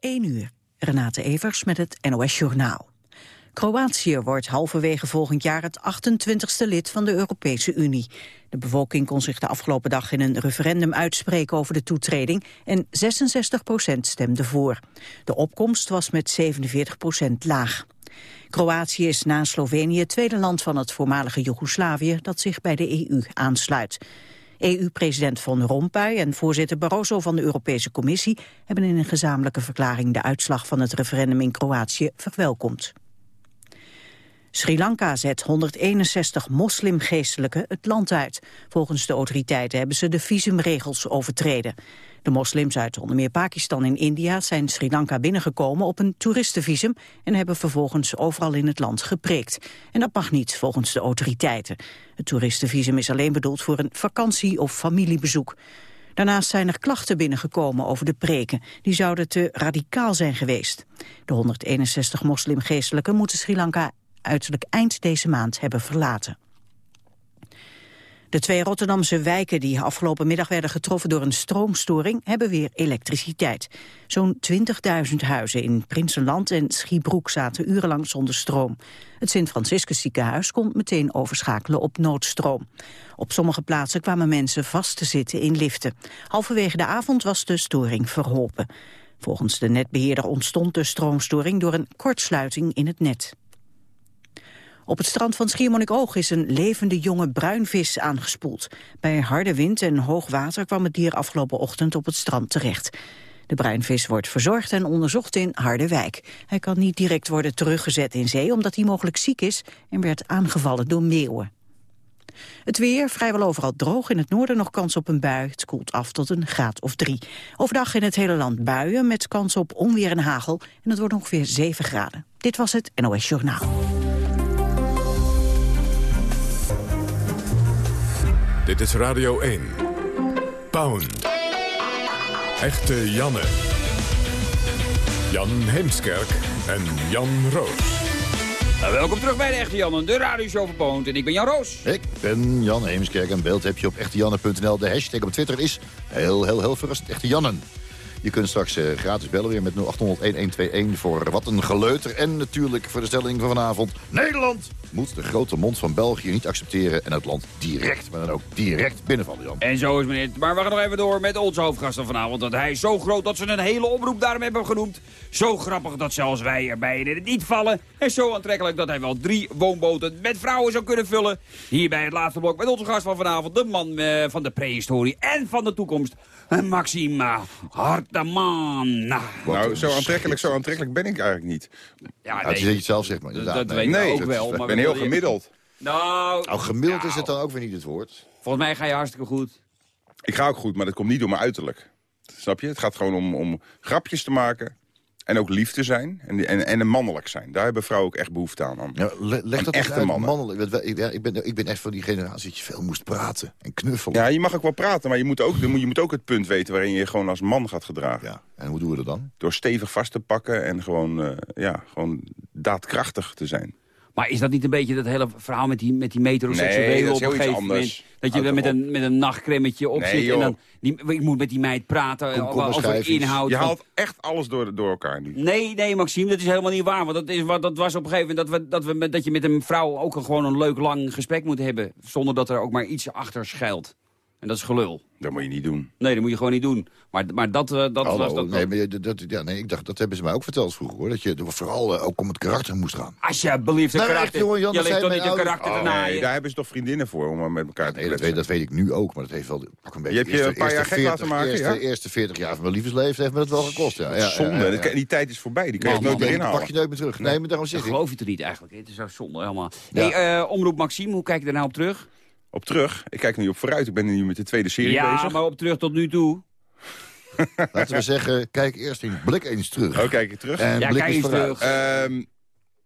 1 uur. Renate Evers met het NOS Journaal. Kroatië wordt halverwege volgend jaar het 28ste lid van de Europese Unie. De bevolking kon zich de afgelopen dag in een referendum uitspreken over de toetreding en 66 procent stemde voor. De opkomst was met 47 procent laag. Kroatië is na Slovenië het tweede land van het voormalige Joegoslavië dat zich bij de EU aansluit. EU-president Van Rompuy en voorzitter Barroso van de Europese Commissie hebben in een gezamenlijke verklaring de uitslag van het referendum in Kroatië verwelkomd. Sri Lanka zet 161 moslimgeestelijken het land uit. Volgens de autoriteiten hebben ze de visumregels overtreden. De moslims uit onder meer Pakistan en India zijn Sri Lanka binnengekomen op een toeristenvisum en hebben vervolgens overal in het land gepreekt. En dat mag niet volgens de autoriteiten. Het toeristenvisum is alleen bedoeld voor een vakantie- of familiebezoek. Daarnaast zijn er klachten binnengekomen over de preken. Die zouden te radicaal zijn geweest. De 161 moslimgeestelijken moeten Sri Lanka uiterlijk eind deze maand hebben verlaten. De twee Rotterdamse wijken die afgelopen middag werden getroffen door een stroomstoring hebben weer elektriciteit. Zo'n 20.000 huizen in Prinsenland en Schiebroek zaten urenlang zonder stroom. Het Sint-Franciscus ziekenhuis kon meteen overschakelen op noodstroom. Op sommige plaatsen kwamen mensen vast te zitten in liften. Halverwege de avond was de storing verholpen. Volgens de netbeheerder ontstond de stroomstoring door een kortsluiting in het net. Op het strand van Schiermonnikoog is een levende jonge bruinvis aangespoeld. Bij harde wind en hoog water kwam het dier afgelopen ochtend op het strand terecht. De bruinvis wordt verzorgd en onderzocht in Harderwijk. Hij kan niet direct worden teruggezet in zee omdat hij mogelijk ziek is en werd aangevallen door meeuwen. Het weer, vrijwel overal droog. In het noorden nog kans op een bui. Het koelt af tot een graad of drie. Overdag in het hele land buien met kans op onweer en hagel. En het wordt ongeveer 7 graden. Dit was het NOS Journaal. Dit is Radio 1. Pound. Echte Janne. Jan Heemskerk en Jan Roos. Nou, welkom terug bij de Echte Janne, de radioshow van Poont. En ik ben Jan Roos. Ik ben Jan Heemskerk en beeld heb je op echtejanne.nl. De hashtag op Twitter is heel, heel, heel verrast Echte Jannen. Je kunt straks uh, gratis bellen weer met 0800-1121 voor wat een geleuter. En natuurlijk voor de stelling van vanavond. Nederland moet de grote mond van België niet accepteren... en het land direct, maar dan ook direct binnenvallen, Jan. En zo is meneer. Maar we gaan nog even door met onze hoofdgast van vanavond. Want hij is zo groot dat ze een hele oproep daarom hebben genoemd. Zo grappig dat zelfs wij erbij in het niet vallen. En zo aantrekkelijk dat hij wel drie woonboten met vrouwen zou kunnen vullen. Hier bij het laatste blok met onze gast van vanavond. De man uh, van de prehistorie en van de toekomst. Maxima Harteman. Nou, zo aantrekkelijk, zo aantrekkelijk ben ik eigenlijk niet. Ja, nee. dat je het zelf zegt, maar Dat, dat nee. weet Nee, ik ook wel. Maar ben heel gemiddeld. Nou, Nou, gemiddeld nou, is het dan ook weer niet het woord. Volgens mij ga je hartstikke goed. Ik ga ook goed, maar dat komt niet door mijn uiterlijk. Snap je? Het gaat gewoon om, om grapjes te maken. En ook lief te zijn. En, en, en een mannelijk zijn. Daar hebben vrouwen ook echt behoefte aan. aan. Ja, le- leg dat echte uit, mannen. mannelijk. Ik, ja, ik, ben, ik ben echt van die generatie dat je veel moest praten en knuffelen. Ja, je mag ook wel praten, maar je moet ook, je moet- je moet ook het punt weten... waarin je je gewoon als man gaat gedragen. Ja, En hoe doen we dat dan? Door stevig vast te pakken en gewoon, eh, ja, gewoon daadkrachtig te zijn. Maar is dat niet een beetje dat hele verhaal met die, met die metroseksuelen Nee, dat is op een heel iets gegeven moment? Dat je er met een, met een nachtcremmetje op Nee, zit en dan... Die, ik moet met die meid praten Kom- over, kom, over inhoud. Je van- haalt echt alles door, door elkaar nu. Nee, nee, Maxime, dat is helemaal niet waar. Want dat, is, wat, dat was op een gegeven moment dat, we, dat, we met, dat je met een vrouw ook een, gewoon een leuk lang gesprek moet hebben. Zonder dat er ook maar iets achter schuilt. En dat is gelul. Dat moet je niet doen. Nee, dat moet je gewoon niet doen. Maar, maar dat, eh, dat Hallo, was... Dat, nee, maar dat, ja, nee, ik dacht, dat hebben ze mij ook verteld vroeger, hoor. Dat je er vooral eh, ook om het karakter moest gaan. Alsjeblieft, een Nee, karakter. echt, jongen, Jan, je zei toch niet een karakter te Oh, nee, daar hebben ze toch vriendinnen voor om met elkaar te Nee, dat weet, dat weet ik nu ook, maar dat heeft wel een beetje... Je hebt je eerste- een paar jaar gek laten 40 maken, eerste, ja? eerste 40 jaar van mijn liefdesleven heeft me dat wel gekost, ja. ja Zonde, ja, ja, die tijd is voorbij. Die kun je nooit meer inhalen. pak je nooit meer terug. Nee, maar daarom zeg ik. geloof je toch niet eigenlijk? Het is zo zonde helemaal. Eh, Omroep Maxime, hoe kijk je er nou op terug? Op terug. Ik kijk nu op vooruit. Ik ben nu met de tweede serie ja, bezig. maar op terug tot nu toe. Laten we zeggen, kijk eerst in blik eens terug. Oh, kijk ik terug. En Ja, blik kijk eens vooruit. terug. Ehm,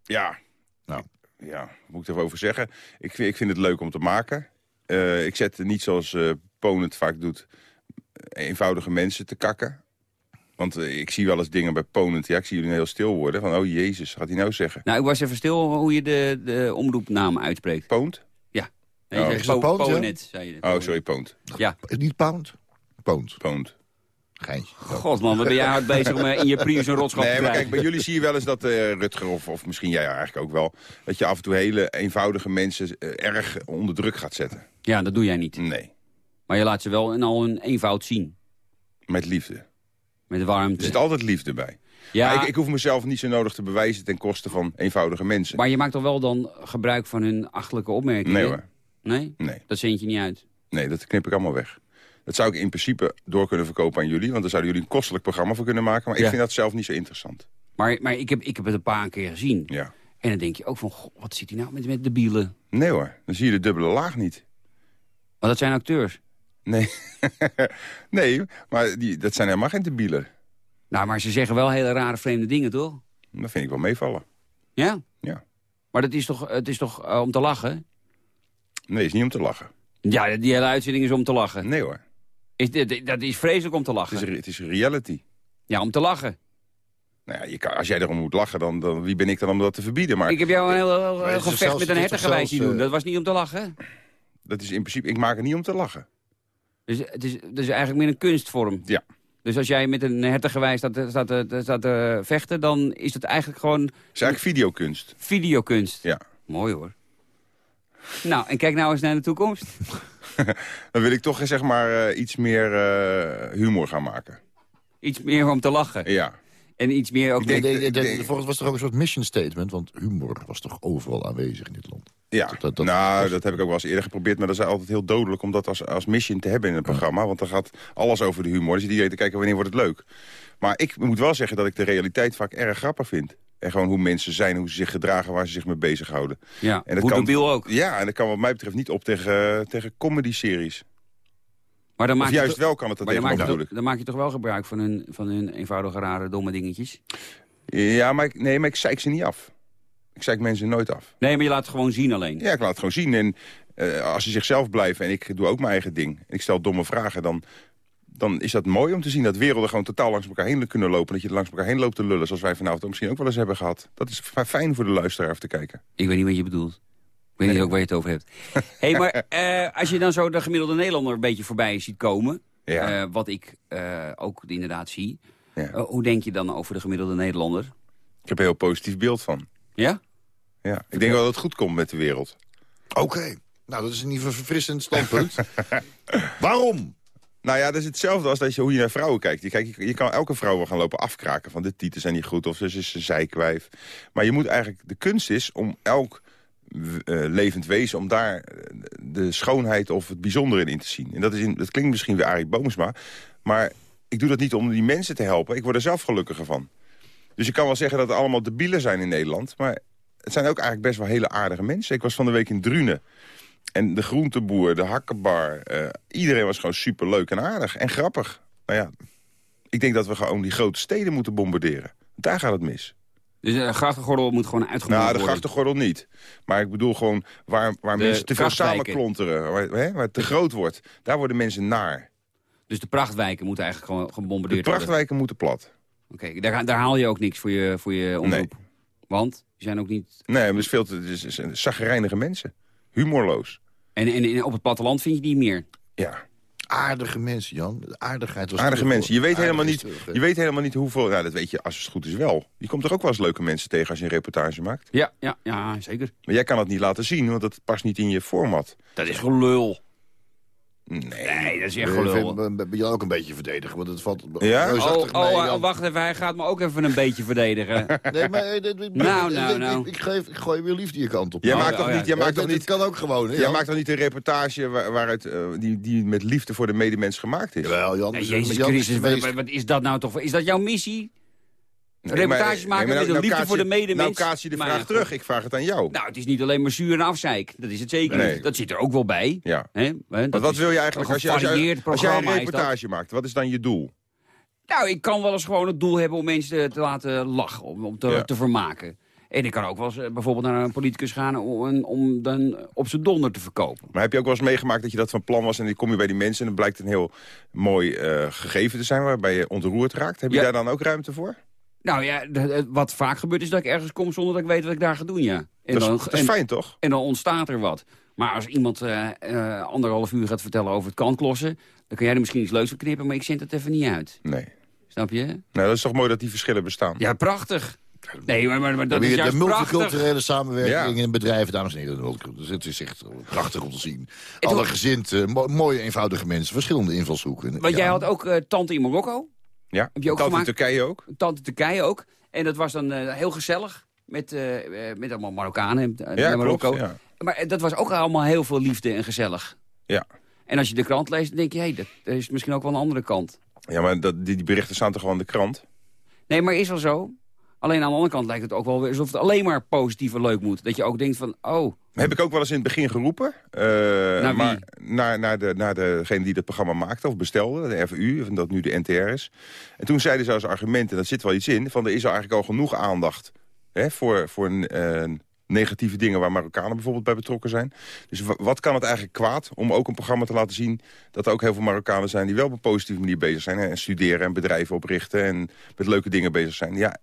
ja. Nou. Ja, wat moet ik erover zeggen? Ik, vind- ik vind het leuk om te maken. Eh, ik zet niet zoals eh Poon het vaak doet, eenvoudige mensen te kakken. Want eh, ik zie wel eens dingen bij Ponent. Ja, ik zie jullie heel stil worden. Van, oh jezus, wat gaat hij nou zeggen? Nou, ik was even stil hoe je de, de omroepnaam uitspreekt. Poont? Nee, Oh, is dat Po- Poont, ja? Ponet, zei je. Oh, sorry, Poont. Ja, Niet pound, pound. Poont. Geintje. God man, wat ben jij hard bezig om eh, in je Prius een rotschap Nee, te maar kijk, krijgen. bij jullie zie je wel eens dat eh, Rutger, of, of misschien jij eigenlijk ook wel... dat je af en toe hele eenvoudige mensen eh, erg onder druk gaat zetten. Ja, dat doe jij niet. Nee, Maar je laat ze wel in al hun eenvoud zien. met liefde. Met Er warmte. zit altijd liefde bij. Ja, Maar ik, ik hoef mezelf niet zo nodig te bewijzen ten koste van eenvoudige mensen. maar je maakt toch wel dan gebruik van hun achterlijke opmerkingen? Nee hoor, Nee? nee. Dat zend je niet uit. Nee, dat knip ik allemaal weg. Dat zou ik in principe door kunnen verkopen aan jullie. Want daar zouden jullie een kostelijk programma voor kunnen maken. Maar ik vind dat zelf niet zo interessant. Maar, maar ik, heb, ik heb het een paar keer gezien. Ja. En dan denk je ook van, goh, wat zit hij nou met, met de bielen? Nee hoor, dan zie je de dubbele laag niet. Want dat zijn acteurs. Nee, nee maar die, dat zijn helemaal geen debielen. Nou, maar ze zeggen wel hele rare vreemde dingen, toch? Dat vind ik wel meevallen. Ja? Ja. Maar dat is toch, het is toch eh, om te lachen? Nee, is niet om te lachen. Ja, die hele uitzending is om te lachen. Nee hoor, Is, dat is vreselijk om te het lachen. is, re- het is reality. Ja, om te lachen. Nou ja, je kan, als jij erom moet lachen, dan, dan wie ben ik dan om dat te verbieden? Maar Ik heb jou een heel, heel, het is gevecht zelfs- met een het is hertengewijs zien doen. eh, Dat was niet om te lachen. dat is in principe, ik maak het niet om te lachen. Dus het is, het is eigenlijk meer een kunstvorm. Ja. Dus als jij met een hertengewijs staat, staat, te- staat te vechten... dan is het eigenlijk gewoon Het is eigenlijk videokunst. videokunst. Ja. Mooi hoor. Nou, en kijk nou eens naar de toekomst. Dan wil ik toch zeg maar eh, iets meer eh, humor gaan maken. Iets meer om te lachen. Ja. En iets meer ook... Denk- De, de, volgens was toch ook een soort mission statement, want humor was toch overal aanwezig in dit land. Ja, Dat- dat- dat- nou, dat- dat heb ik ook wel eens eerder geprobeerd. Maar dat is altijd heel dodelijk om dat als, als mission te hebben in het programma. Want dan gaat alles over de humor. Dan zit iedereen te kijken wanneer wordt het leuk. Maar ik moet wel zeggen dat ik de realiteit vaak erg grappig vind. En gewoon hoe mensen zijn, hoe ze zich gedragen, waar ze zich mee bezighouden. ja, En dat hoe kan, ook. Ja, en dat kan wat mij betreft niet op tegen, tegen comedy-series. Maar dan maak Of je juist toch- wel kan het dat Maar dan maak, je dan maak je toch wel gebruik van hun, van hun eenvoudige, rare, domme dingetjes? Ja, maar ik, nee, maar ik zeik ze niet af. Ik zeik mensen nooit af. Nee, maar je laat het gewoon zien alleen. Ja, ik laat het gewoon zien. En eh, als ze zichzelf blijven en ik doe ook mijn eigen ding... en ik stel domme vragen, dan, dan is dat mooi om te zien... dat werelden gewoon totaal langs elkaar heen kunnen lopen. Dat je langs elkaar heen loopt te lullen, zoals wij vanavond misschien ook wel eens hebben gehad. Dat is fijn voor de luisteraar even te kijken. Ik weet niet wat je bedoelt. Ik weet niet ook waar je het over hebt. hey, maar eh, als je dan zo de gemiddelde Nederlander een beetje voorbij ziet komen... Ja. eh, wat ik eh, ook inderdaad zie... Ja. hoe denk je dan over de gemiddelde Nederlander? Ik heb een heel positief beeld van. Ja? Ja. Ik denk wel dat het goed komt met de wereld. Oké, nou dat is een ieder geval verfrissend standpunt. Waarom? Nou ja, dat is hetzelfde als dat je, hoe je naar vrouwen kijkt. Je, je, kan elke vrouw wel gaan lopen afkraken van de tieten zijn niet goed of ze is een zijkwijf. Maar je moet eigenlijk, de kunst is om elk eh, levend wezen, om daar eh, de schoonheid of het bijzondere in te zien. En dat, is in, dat klinkt misschien weer Arie Boomsma, maar ik doe dat niet om die mensen te helpen. Ik word er zelf gelukkiger van. Dus je kan wel zeggen dat er allemaal debielen zijn in Nederland, maar het zijn ook eigenlijk best wel hele aardige mensen. Ik was van de week in Drunen. En de groenteboer, de hakkenbar, eh, iedereen was gewoon superleuk en aardig en grappig. Nou ja, ik denk dat we gewoon die grote steden moeten bombarderen. Daar gaat het mis. Dus de grachtengordel moet gewoon uitgebouwd Nou, de worden. grachtengordel niet. Maar ik bedoel gewoon waar, waar De mensen te veel samenklonteren. Waar, hè, waar het te groot wordt. Daar worden mensen naar. Dus de prachtwijken moeten eigenlijk gewoon De gebombardeerd worden. prachtwijken moeten plat. Oké, daar, daar haal je ook niks voor je, voor je omroep. Want die zijn ook niet... Nee, maar het is veel te... Het is, het is mensen. Humorloos. En, en, en op het platteland vind je die meer. Ja, Aardige mensen, Jan. De aardigheid was aardige terug, mensen. Je weet, helemaal niet, terug, je weet helemaal niet hoeveel... Nou, dat weet je als het goed is wel. Je komt er ook wel eens leuke mensen tegen als je een reportage maakt. Ja, ja, ja, zeker. Maar jij kan het niet laten zien, want dat past niet in je format. Dat is gelul. Nee. Nee, dat is echt Ik gelul. ben Jan ook een beetje verdedigen, want het valt Ja? reusachtig Oh, mee, oh, oh, wacht even, hij gaat me ook even een beetje verdedigen. Nee, maar eh, Nou, nou, nou. Ik, geef, ik gooi weer liefde je kant op. Jij Oh, maakt oh, toch ja. niet... Jij Ja, maakt toch niet kan ook gewoon, hè, Jij maakt toch niet een reportage waar- waaruit, eh, die, die met liefde voor de medemens gemaakt is? Jawel, Jan. Nee, Jezus Jan is Christus, wat, wat- is dat nou toch? Is dat jouw missie? Reportages maar- maken nee, maar met een liefde kaats voor de je- medemens. Nou kaats je de vraag ja, terug. Ik vraag het aan jou. Nou, het is niet alleen maar zuur en afzeik. Dat is het zeker Nee. niet. Dat zit er ook wel bij. Ja. Maar wat is wil je eigenlijk als, je, als, jij een reportage maakt? Wat is dan je doel? Nou, ik kan wel eens gewoon het doel hebben om mensen te laten lachen, om, om te, Ja. te vermaken. En ik kan ook wel eens eh, bijvoorbeeld naar een politicus gaan om, om dan op zijn donder te verkopen. Maar heb je ook wel eens meegemaakt dat je dat van plan was... en dan kom je bij die mensen en dan blijkt een heel mooi eh, gegeven te zijn... waarbij je ontroerd raakt? Heb je Ja. daar dan ook ruimte voor? Nou ja, de- de- wat vaak gebeurt is dat ik ergens kom zonder dat ik weet wat ik daar ga doen, ja. En, Dat is, dan, dat is en, fijn, toch? en dan ontstaat er wat. Maar als iemand eh, eh, anderhalf uur gaat vertellen over het kantklossen... Dan kun jij er misschien iets leuks van knippen, maar ik zend het even niet uit. Nee. Snap je? Nou, dat is toch mooi dat die verschillen bestaan. Ja, prachtig. Nee, maar, maar, maar dat is de juist multiculturele prachtig. samenwerking Ja. in bedrijven, dames en heren. de Dus het is echt prachtig om te zien. En Alle gezind, eh, mo- mooie, eenvoudige mensen, verschillende invalshoeken. Want Ja. jij had ook eh, tante in Marokko, Ja, Heb je ook dat gemaakt? Turkije ook. tante Turkije ook. En dat was dan eh, heel gezellig. Met, eh, met allemaal Marokkanen eh, Ja, Marokko. klopt, ja. Maar dat was ook allemaal heel veel liefde en gezellig. Ja. En als je de krant leest, dan denk je, hé, dat er is misschien ook wel een andere kant. Ja, maar dat, die, die berichten staan toch gewoon in de krant? Nee, maar is wel zo. Alleen aan de andere kant lijkt het ook wel weer alsof het alleen maar positief en leuk moet. Dat je ook denkt van, oh, Heb ik ook wel eens in het begin geroepen. eh, wie? maar naar, naar, de, naar degene die het programma maakte of bestelde, de RVU, of dat nu de NTR is. En toen zeiden ze als argument, en daar zit wel iets in... van er is al eigenlijk al genoeg aandacht hè, voor, voor eh, negatieve dingen... waar Marokkanen bijvoorbeeld bij betrokken zijn. Dus wa- wat kan het eigenlijk kwaad om ook een programma te laten zien... dat er ook heel veel Marokkanen zijn die wel op een positieve manier bezig zijn... Hè, en studeren en bedrijven oprichten en met leuke dingen bezig zijn. Ja,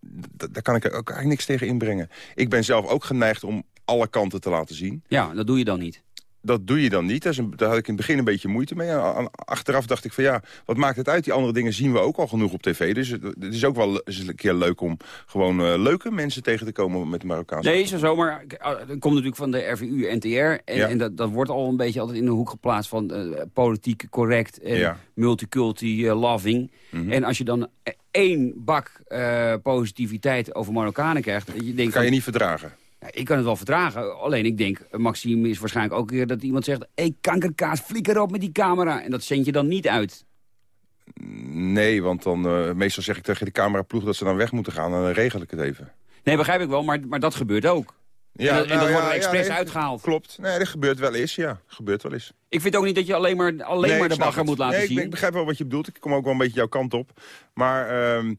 daar kan ik ook eigenlijk niks tegen inbrengen. Ik ben zelf ook geneigd om alle kanten te laten zien ja, dat doe je dan niet. Dat doe je dan niet. Een, daar had ik in het begin een beetje moeite mee. En achteraf dacht ik van ja, wat maakt het uit? Die andere dingen zien we ook al genoeg op tv. Dus het, het is ook wel eens een keer leuk om gewoon eh, leuke mensen tegen te komen met de Marokkaanse. Zo, maar dat komt natuurlijk van de RVU, NTR. En, Ja. en dat, dat wordt al een beetje altijd in de hoek geplaatst van eh, politiek correct en Ja. multiculti eh, loving. Mhm. En als je dan één bak positiviteit over Marokkanen krijgt... Je denkt kan je niet verdragen. Ja, ik kan het wel verdragen. Alleen ik denk, Maxime is waarschijnlijk ook weer dat iemand zegt... hé, kankerkaas, flikker op met die camera. En dat zend je dan niet uit. Nee, want dan eh, meestal zeg ik tegen de cameraploeg dat ze dan weg moeten gaan. En dan regel ik het even. Nee, begrijp ik wel, maar, maar dat gebeurt ook. en dat, en dat nou wordt er ja, expres uitgehaald. Klopt. Nee, dat gebeurt wel eens, ja. Gebeurt wel eens. Ik vind ook niet dat je alleen maar, alleen Nee, maar de bagger moet laten nee, ik- zien. Ik, begrijp wel wat je bedoelt. Ik kom ook wel een beetje jouw kant op. Maar ehm,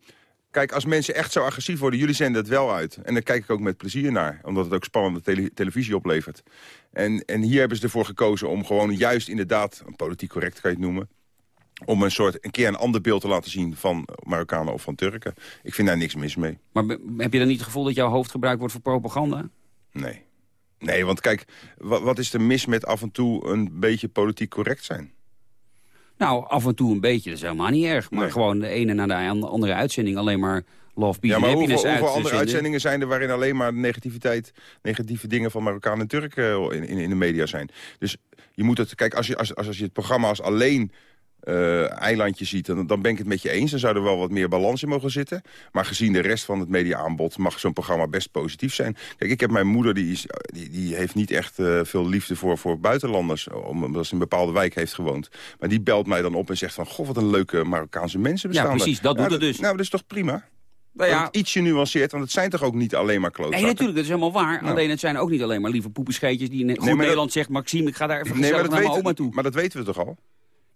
kijk, als mensen echt zo agressief worden... jullie zenden het wel uit. En daar kijk ik ook met plezier naar. Omdat het ook spannende tele- televisie oplevert. En, en hier hebben ze ervoor gekozen om gewoon juist inderdaad... politiek correct kan je het noemen... om een soort een keer een ander beeld te laten zien van Marokkanen of van Turken. Ik vind daar niks mis mee. Maar heb je dan niet het gevoel dat jouw hoofd gebruikt wordt voor propaganda? Nee. Nee, want kijk, wat, wat is er mis met af en toe een beetje politiek correct zijn? Nou, af en toe een beetje, dat is helemaal niet erg. Maar Nee. gewoon de ene na de an- andere uitzending alleen maar love, peace Ja, maar hoeveel, uit hoeveel andere uitzendingen zijn er waarin alleen maar negativiteit, negatieve dingen van Marokkanen en Turken eh, in, in, in de media zijn? Dus je moet het, kijk, als je, als, als, als je het programma als alleen eh, eilandje ziet, dan, dan ben ik het met je eens. Dan zou er wel wat meer balans in mogen zitten. Maar gezien de rest van het mediaaanbod mag zo'n programma best positief zijn. Kijk, ik heb mijn moeder, die, is, die, die heeft niet echt eh, veel liefde voor, voor buitenlanders, omdat ze in een bepaalde wijk heeft gewoond. Maar die belt mij dan op en zegt van, goh, wat een leuke Marokkaanse mensen bestaan er." precies, dat Nou, doet het dus. Nou, dat is toch prima? Nou ja, het ietsje nuanceert, want het zijn toch ook niet alleen maar klootzakken? nee, natuurlijk, dat is helemaal waar. Nou. Alleen het zijn ook niet alleen maar lieve poepenscheetjes die in goed maar dat- Nederland zegt... Maxime, ik ga daar even Nee, maar naar mijn oma toe. maar dat weten we toch al?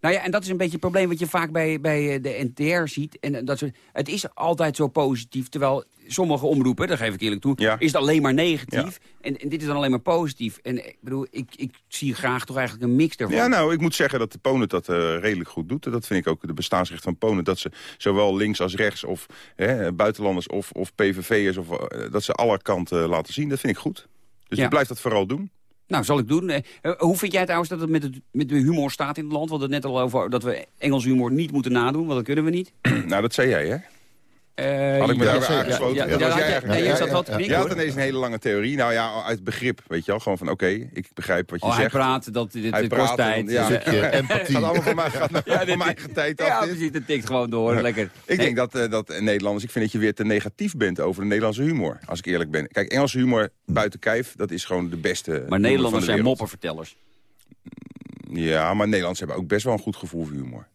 Nou ja, en dat is een beetje het probleem wat je vaak bij, bij eh, de NTR ziet. En eh, dat soort, het is altijd zo positief, terwijl sommige omroepen, daar geef ik eerlijk toe, Ja. is het alleen maar negatief. En, en dit is dan alleen maar positief. En eh, ik bedoel, ik, ik zie graag toch eigenlijk een mix ervan. Ja, nou, ik moet zeggen dat de Ponet dat redelijk goed doet. Dat vind ik ook de bestaansrecht van Ponet. Dat ze zowel links als rechts of hè, buitenlanders of, of PVV'ers... Of, dat ze alle kanten laten zien. Dat vind ik goed. Dus Ja. ik blijf dat vooral doen. Nou, zal ik doen. Eh, eh, hoe vind jij trouwens dat het met, het met de humor staat in het land? We hadden het net al over dat we Engels humor niet moeten nadoen, want dat kunnen we niet. nou, dat zei jij, hè? Eh, Had ik me ja, daar aangesloten? Ja, Dat ja, was ja, jij ja, eigenlijk. ja, je Ja, zat ja, wel te Je knikken, had ineens een hele lange theorie. Nou ja, uit begrip, weet je wel. Gewoon van, oké, ik begrijp wat je Oh, hij zegt. praat, dat dit Hij kost praat tijd. ja. Dus, eh, empathie. gaat allemaal van mij, gaat Ja, van dit- mijn eigen tijd af. ja, dit. precies, het tikt gewoon door. Lekker. Ik denk dat, eh, dat Nederlanders, ik vind dat je weer te negatief bent over de Nederlandse humor. Als ik eerlijk ben. Kijk, Engelse humor buiten kijf, dat is gewoon de beste Maar Nederlanders de zijn moppenvertellers. Ja, maar Nederlanders hebben ook best wel een goed gevoel voor humor.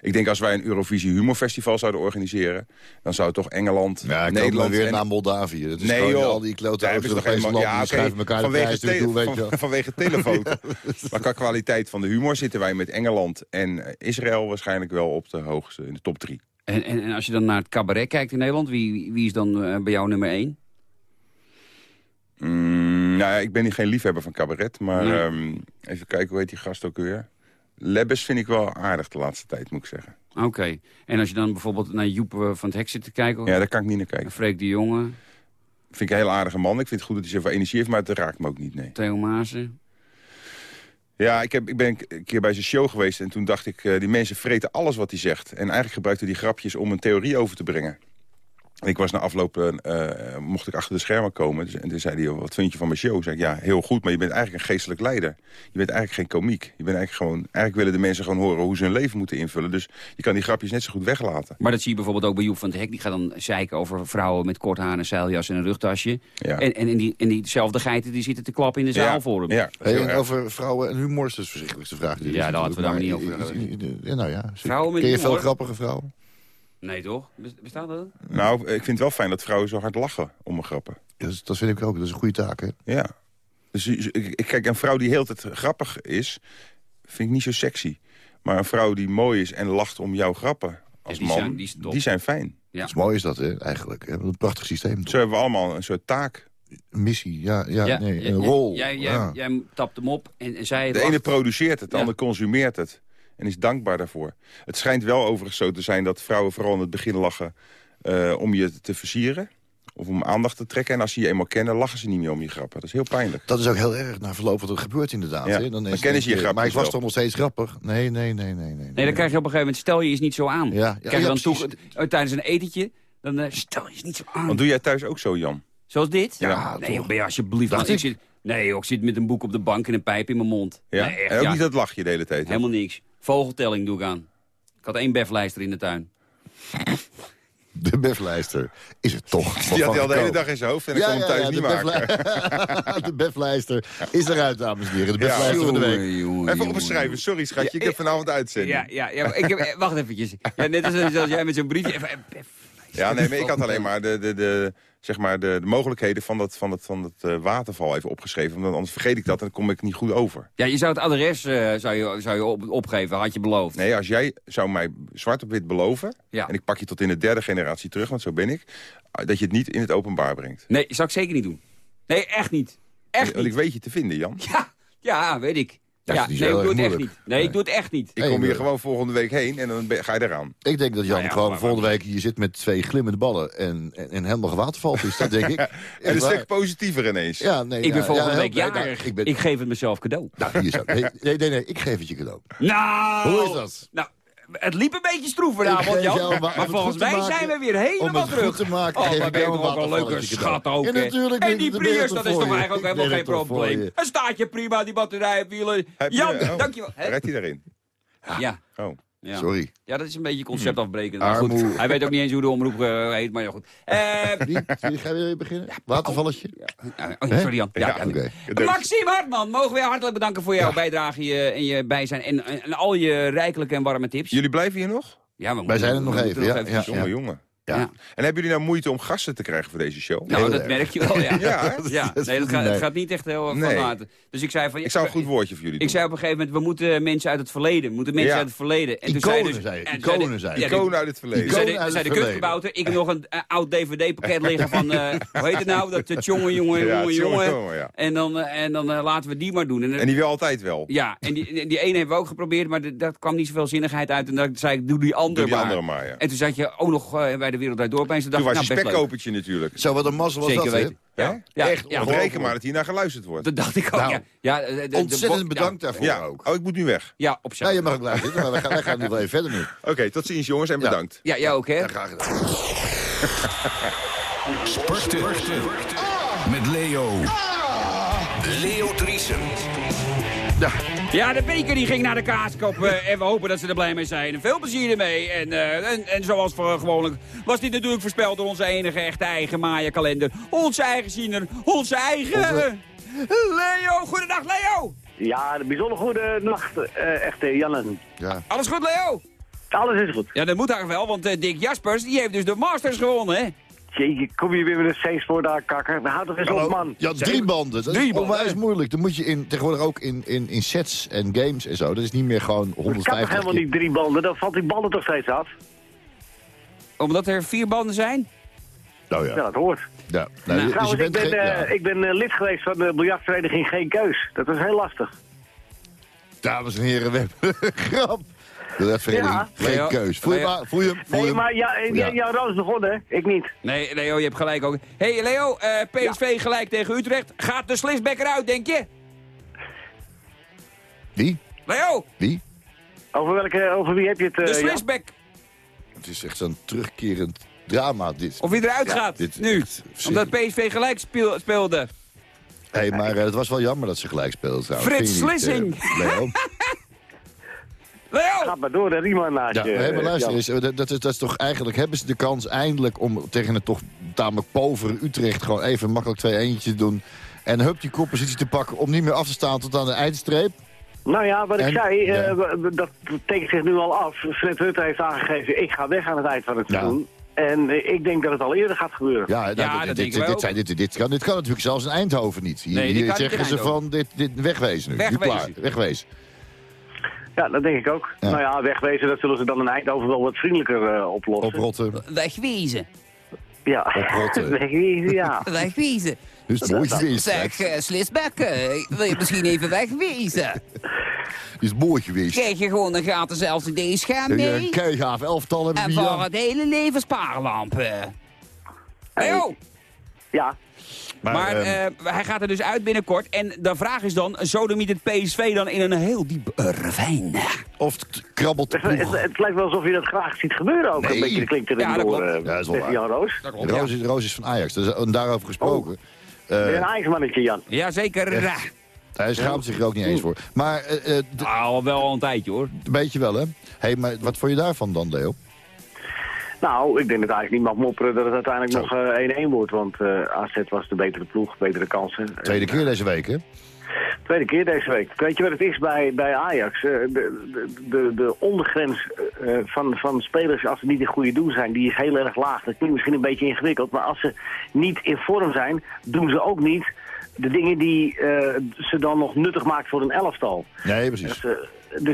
Ik denk als wij een Eurovisie Humorfestival zouden organiseren... dan zou het toch Engeland, Ja, ik Nederland weer en- naar Moldavië. Dat is Nee, gewoon joh. al die klote Daar hebben ze toch Europese helemaal- landen, die oké, schuiven elkaar de vanwege prijs tele- toe, weet je wel. van- Vanwege telefoto. maar qua kwaliteit van de humor zitten wij met Engeland en eh, Israël... waarschijnlijk wel op de hoogste, in de top drie. En, en, en als je dan naar het cabaret kijkt in Nederland, wie, wie is dan eh, bij jou nummer één? Mm, nou ja, ik ben niet geen liefhebber van cabaret, maar Nee. ehm, even kijken, hoe heet die gast ook weer? Lebbes vind ik wel aardig de laatste tijd, moet ik zeggen. Oké. En als je dan bijvoorbeeld naar Joep eh, van het Hek zit te kijken... Ja, daar kan ik niet naar en kijken. Freek de Jonge, Vind ik een heel aardige man. Ik vind het goed dat hij zoveel energie heeft, maar het raakt me ook niet, nee. Theo Maassen... Ja, ik, heb, ik ben een keer bij zijn show geweest en toen dacht ik... eh, die mensen vreten alles wat hij zegt. En eigenlijk gebruikte die grapjes om een theorie over te brengen. En ik was na afloop, eh, eh, mocht ik achter de schermen komen. Dus, en toen zei hij, wat vind je van mijn show? Zei ik, ja, heel goed, maar je bent eigenlijk een geestelijk leider. Je bent eigenlijk geen komiek. Je bent eigenlijk gewoon, eigenlijk willen de mensen gewoon horen hoe ze hun leven moeten invullen. Dus je kan die grapjes net zo goed weglaten. Maar dat zie je bijvoorbeeld ook bij Joep van het Hek. Die gaat dan zeiken over vrouwen met kort haar, een zeiljas en een rugtasje. Ja. En, en, in die, en diezelfde geiten die zitten te klappen in de zaal ja, voor hem. Ja, Hey, en over vrouwen en humor is dus de verschrikkelijkste vraag. die Ja, daar laten we daar niet over nou ja. Vrouwen met Ken je veel grappige vrouwen? Nee toch? Bes- Bestaat dat? Nou, ik vind het wel fijn dat vrouwen zo hard lachen om mijn grappen. Dat, is- dat vind ik ook. Dat is een goede taak, hè? Ja. Dus je- ik, kijk, een vrouw die heel tijd grappig is, vind ik niet zo sexy. Maar een vrouw die mooi is en lacht om jouw grappen als die man, zijn- die zijn fijn. Ja. Dat is mooi is dat, hè, eigenlijk. Een prachtig systeem. toch? Zo hebben we allemaal een soort taak. Een missie, ja, ja, nee, ja, een ja, rol. Jij, jij, ja. jij tapt hem op en, en zij De lacht. ene produceert het, de Ja. ander consumeert het. En is dankbaar daarvoor. Het schijnt wel overigens zo te zijn dat vrouwen vooral in het begin lachen... eh, om je te versieren. Of om aandacht te trekken. En als ze je eenmaal kennen, lachen ze niet meer om je grappen. Dat is heel pijnlijk. Dat is ook heel erg na verloop wat er gebeurt inderdaad. Ja, Hè? dan is- kennen ze je grapjes Maar ik was toch nog steeds grappig? Nee, nee, nee, nee. Nee, Nee, dan krijg je op een gegeven moment, stel je eens niet zo aan. Ja, ja, krijg je dan toe, eh, tijdens een etentje, dan eh, stel je eens niet zo aan. Want doe jij thuis ook zo, Jan? Zoals dit? Ja, nee, toch. joh, ben je alsjeblieft. Dacht ik. zit, nee, joh, ik zit met een boek op de bank en een pijp in mijn mond. Ja? Nee, echt, en ook ja. niet dat lachje de hele tijd. Helemaal niks. Vogeltelling doe ik aan. Ik had één beflijster in de tuin. De beflijster is het toch. Die had hij al de hele dag in zijn hoofd en dan kon hem thuis de niet maken. de beflijster is eruit, dames en heren. De Ja, beflijster van de week. Jongen, jongen, Even opschrijven, sorry schatje, ik heb vanavond uitzending. Ja, ja, ik heb, eh, wacht eventjes. Ja, net als, als jij met zo'n briefje... Even, eh, Ja, nee, maar ik had alleen maar de, de, de, zeg maar de, de mogelijkheden van dat, van dat, van dat eh, waterval even opgeschreven. Want anders vergeet ik dat en dan kom ik niet goed over. Ja, je zou het adres eh, zou je, zou je op, opgeven, had je beloofd. Nee, als jij zou mij zwart op wit beloven... Ja. en ik pak je tot in de derde generatie terug, want zo ben ik... dat je het niet in het openbaar brengt. Nee, zou ik zeker niet doen. Nee, echt niet. Echt Want ik weet je te vinden, Jan. Ja, ja, weet ik. Dat Ja, is niet nee, ik doe het echt niet. Nee, ik doe het echt niet. Ik kom hier gewoon volgende week heen en dan ga je eraan. Ik denk dat Jan Nou ja, gewoon maar- volgende week hier zit met twee glimmende ballen en, en, en helemaal gewatervald is. Dat denk ik. En Echt een waar. stuk positiever ineens. Ja, nee, Ik ben ja, volgende ja, week nou, jarig. ik ben, Ik geef het mezelf cadeau. nou, hier zo. Nee, nee, nee, nee, ik geef het je cadeau. Nou! Hoe is dat? Nou, het liep een beetje stroef vanavond, Jan. maar om het volgens mij zijn we weer Om helemaal het terug. goed te maken oh, geef maar ik ben je toch ook een leuke schat ook. En die Prius, dat is toch eigenlijk ook helemaal geen probleem. Een staatje prima, die batterijwielen. Jan, oh, dankjewel. Hè? Rijdt hij daarin? Ja. Oh. Ja. Sorry. Ja, dat is een beetje conceptafbrekend. Maar goed, hij weet ook niet eens hoe de omroep eh, heet, maar ja goed. Eh, Wie? Wie ga je weer beginnen? Watervalletje? oh, Hè? sorry Jan. Ja, Ja, ja, oké. Maxime Hartman, mogen we jou hartelijk bedanken voor jouw bijdrage je, en je bijzijn. En, en, en al je rijkelijke en warme tips. Jullie blijven hier nog? Ja, we Wij zijn er nog even, ja, ja. Jongen, jongen. Ja. Ja. En hebben jullie nou moeite om gasten te krijgen voor deze show? Nou, Heel dat erg. merk je wel, ja. Ja. Dat Nee, dat gaat, niet het gaat niet echt heel erg Nee. van harte. Dus ik zei van... Ik zou een goed woordje voor jullie Ik doen. zei op een gegeven moment, we moeten mensen uit het verleden. We moeten mensen Ja. uit het verleden. En Iconen, toen zei, zei je. en Iconen, zei de- zei de- Icoon uit het verleden. Zei Iconen de, uit zei de kutgebouwter, ik heb nog een eh, oud dvd-pakket liggen van, eh, hoe heet het nou? Dat uh, jongen, jongen, Ja, jongen, jongen, jongen. En dan, eh, en dan eh, laten we die maar doen. En, eh, En die wil altijd wel. Ja, en die, die ene hebben we ook geprobeerd, maar de- daar kwam niet zoveel zinnigheid uit. En dan zei ik, doe die andere Doe die maar. andere maar, ja. En toen zat je ook nog eh, bij de Wereld Draait Door opeens. Toen was nou, leuk. spekkopertje natuurlijk. Zo, wat een mazzel was Zeker dat, hè? weten. Ja, ja, Echt ja. Reken maar dat hier naar geluisterd wordt. Dat dacht ik ook, Nou, ja. ja de- de- de- Ontzettend de- bedankt ja, daarvoor Ja, ook. oh, ik moet nu weg. Ja, op Ja, je mag ook blijven zitten, maar wij gaan, wij gaan nog wel even verder nu. Oké, tot ziens jongens en bedankt. Ja, jij ook, hè? Ja, graag gedaan. Sporten. Met Leo. Leo Driesen. Ja, de beker die ging naar de kaaskop eh, en we hopen dat ze er blij mee zijn. Veel plezier ermee. En, eh, en, en zoals voor gewoonlijk was dit natuurlijk voorspeld door onze enige echte eigen Maya-kalender. Onze eigen ziener, onze eigen... Onze- Leo, goedendag Leo! Ja, een bijzonder goede nacht, eh echte Jannen. Ja. Alles goed Leo? Alles is goed. Ja, dat moet eigenlijk wel, want eh, Dick Jaspers die heeft dus de Masters gewonnen, hè? Jeetje, kom je weer met een C-spoor daar, kakker. Nou, houd toch eens op, man. Ja, drie banden. Dat Drie is banden, onwijs moeilijk. Dan moet je in, tegenwoordig ook in, in, in sets en games en zo. Dat is niet meer gewoon Het kan 150 toch helemaal keer. niet drie banden? Dan valt die ballen toch steeds af? Omdat er vier banden zijn? Nou Ja, ja. dat hoort. ja. Nou, Nou, dus je Trouwens, ik bent ben, geen- eh, ja. ik ben eh, lid geweest van de biljartvereniging Geen Keus. Dat was heel lastig. Dames en heren, we hebben een grap. De vereniging, Ja. geen Leo, keus. Voel je, Leo. maar, voel je hem? Voel je Nee, hem? maar ja, eh, Ja. jouw roos begonnen, hè? Ik niet. Nee, Leo, je hebt gelijk ook. Hé hey, Leo, eh, PSV gelijk tegen Utrecht. Gaat de Slisbekker uit, denk je? Wie? Leo, Wie? Over, welke, over wie heb je het, eh, de Jan? switchback. Het is echt zo'n terugkerend drama, dit. Of wie eruit Ja, gaat, dit- nu. echt Omdat. PSV gelijk speel- speelde. Hé, maar eh, het was wel jammer dat ze gelijk speelden trouwens. Frits Slissing. eh, Leo? Leo! Gaat maar door, de Riemann naast Ja, je. hé, maar luister eens, dat, dat, is, dat is toch eigenlijk... Hebben ze de kans eindelijk om tegen het toch tamelijk povere Utrecht... gewoon even makkelijk twee eentjes te doen... en hup die koppositie te pakken om niet meer af te staan tot aan de eindstreep? Nou ja, wat ik En- zei, eh, ja. dat tekent zich nu al af. Fred Rutte heeft aangegeven, ik ga weg aan het eind van het Ja. seizoen. En eh, ik denk dat het al eerder gaat gebeuren. Ja, nou, Ja, dit, dat dit, dit, zijn- dit, dit, kan, dit kan natuurlijk zelfs in Eindhoven niet. Hier, Nee, hier zeggen ze Eindhoven. van, dit, dit, wegwezen nu. Nu Wegwezen. klaar, wegwezen. Ja, dat denk ik ook. Ja. Nou ja, wegwezen, dat zullen ze dan in Eindhoven wel wat vriendelijker eh, oplossen. Oprotten, Wegwezen. Ja, Oprotten. wegwezen, ja. Wegwezen. dus het mooi geweest. Zeg, uh, Slisbekke, wil je misschien even wegwezen? is mooi geweest. Krijg je gewoon een gratis LCD-scherm Een mee? keigaaf elftal hebben En we voor het hele leven spaarlampen. Leo! Ja, Maar eh, eh, hij gaat er dus uit binnenkort. En de vraag is dan, niet het PSV dan in een heel diep ravijn? of het krabbelt de het, het, het lijkt wel alsof je dat graag ziet gebeuren ook. Nee. Een beetje klinkt er Ja, door, klopt. eh, Ja, dat is wel. Jan Roos. Roos is, Roos is van Ajax, dus, en daarover gesproken. Oh. Je eh, een Ajax-mannetje, Jan? Ja, zeker. hij schaamt zich er ook niet eens voor. Maar eh, eh, Nou, wel al een tijdje hoor. een beetje wel, hè? hey, maar wat vond je daarvan dan, Leo? Nou, ik denk dat eigenlijk niet mag mopperen dat het uiteindelijk Zo. nog eh, 1-1 wordt. Want eh, AZ was de betere ploeg, betere kansen. Tweede keer deze week, hè? Tweede keer deze week. Weet je wat het is bij, bij Ajax? Eh, de, de, de, de ondergrens eh, van, van spelers, als ze niet in goede doen zijn, die is heel erg laag. Dat klinkt misschien een beetje ingewikkeld, maar als ze niet in vorm zijn, doen ze ook niet de dingen die eh, ze dan nog nuttig maakt voor een elftal. Nee, precies. Dus,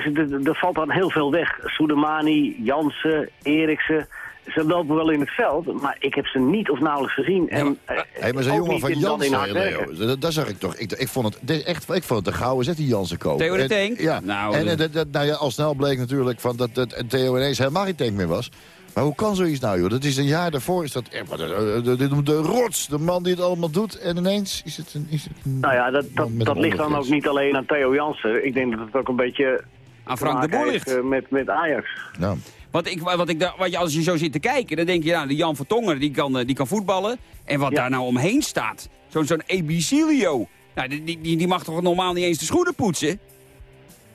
eh, dus er- valt dan heel veel weg. Soudemani, Jansen, Eriksen. Ze lopen wel in het veld, maar ik heb ze niet of nauwelijks gezien. En, eh, Hé, maar zo'n ook jongen niet van in- dan in hard Jansen, Leo, dat, dat zag ik toch. Ik, ik, vond het, echt, ik vond het een gouden zet, die Jansen kopen. Theo de En- Tank? Ja, Nou, en de- eh, dat, dat, nou ja, al snel bleek natuurlijk van dat, dat Theo ineens helemaal geen tank meer was. Maar hoe kan zoiets nou, joh? Dat is een jaar daarvoor, is dat echt, maar de, de, de, de rots, de man die het allemaal doet. En ineens is het een... Is het een Nou ja, dat, dat, dat ligt dan ook niet alleen aan Theo Jansen. Ik denk dat het ook een beetje Aan Frank de Boer ligt. eh, met, met Ajax. Nou, Wat ik, wat ik, da- wat je, als je zo zit te kijken, dan denk je, nou, de Jan Vertongen, die kan, eh, die kan voetballen. En wat Ja. daar nou omheen staat, zo'n zo'n Ebicilio. Nou, die, die, die- die mag toch normaal niet eens de schoenen poetsen?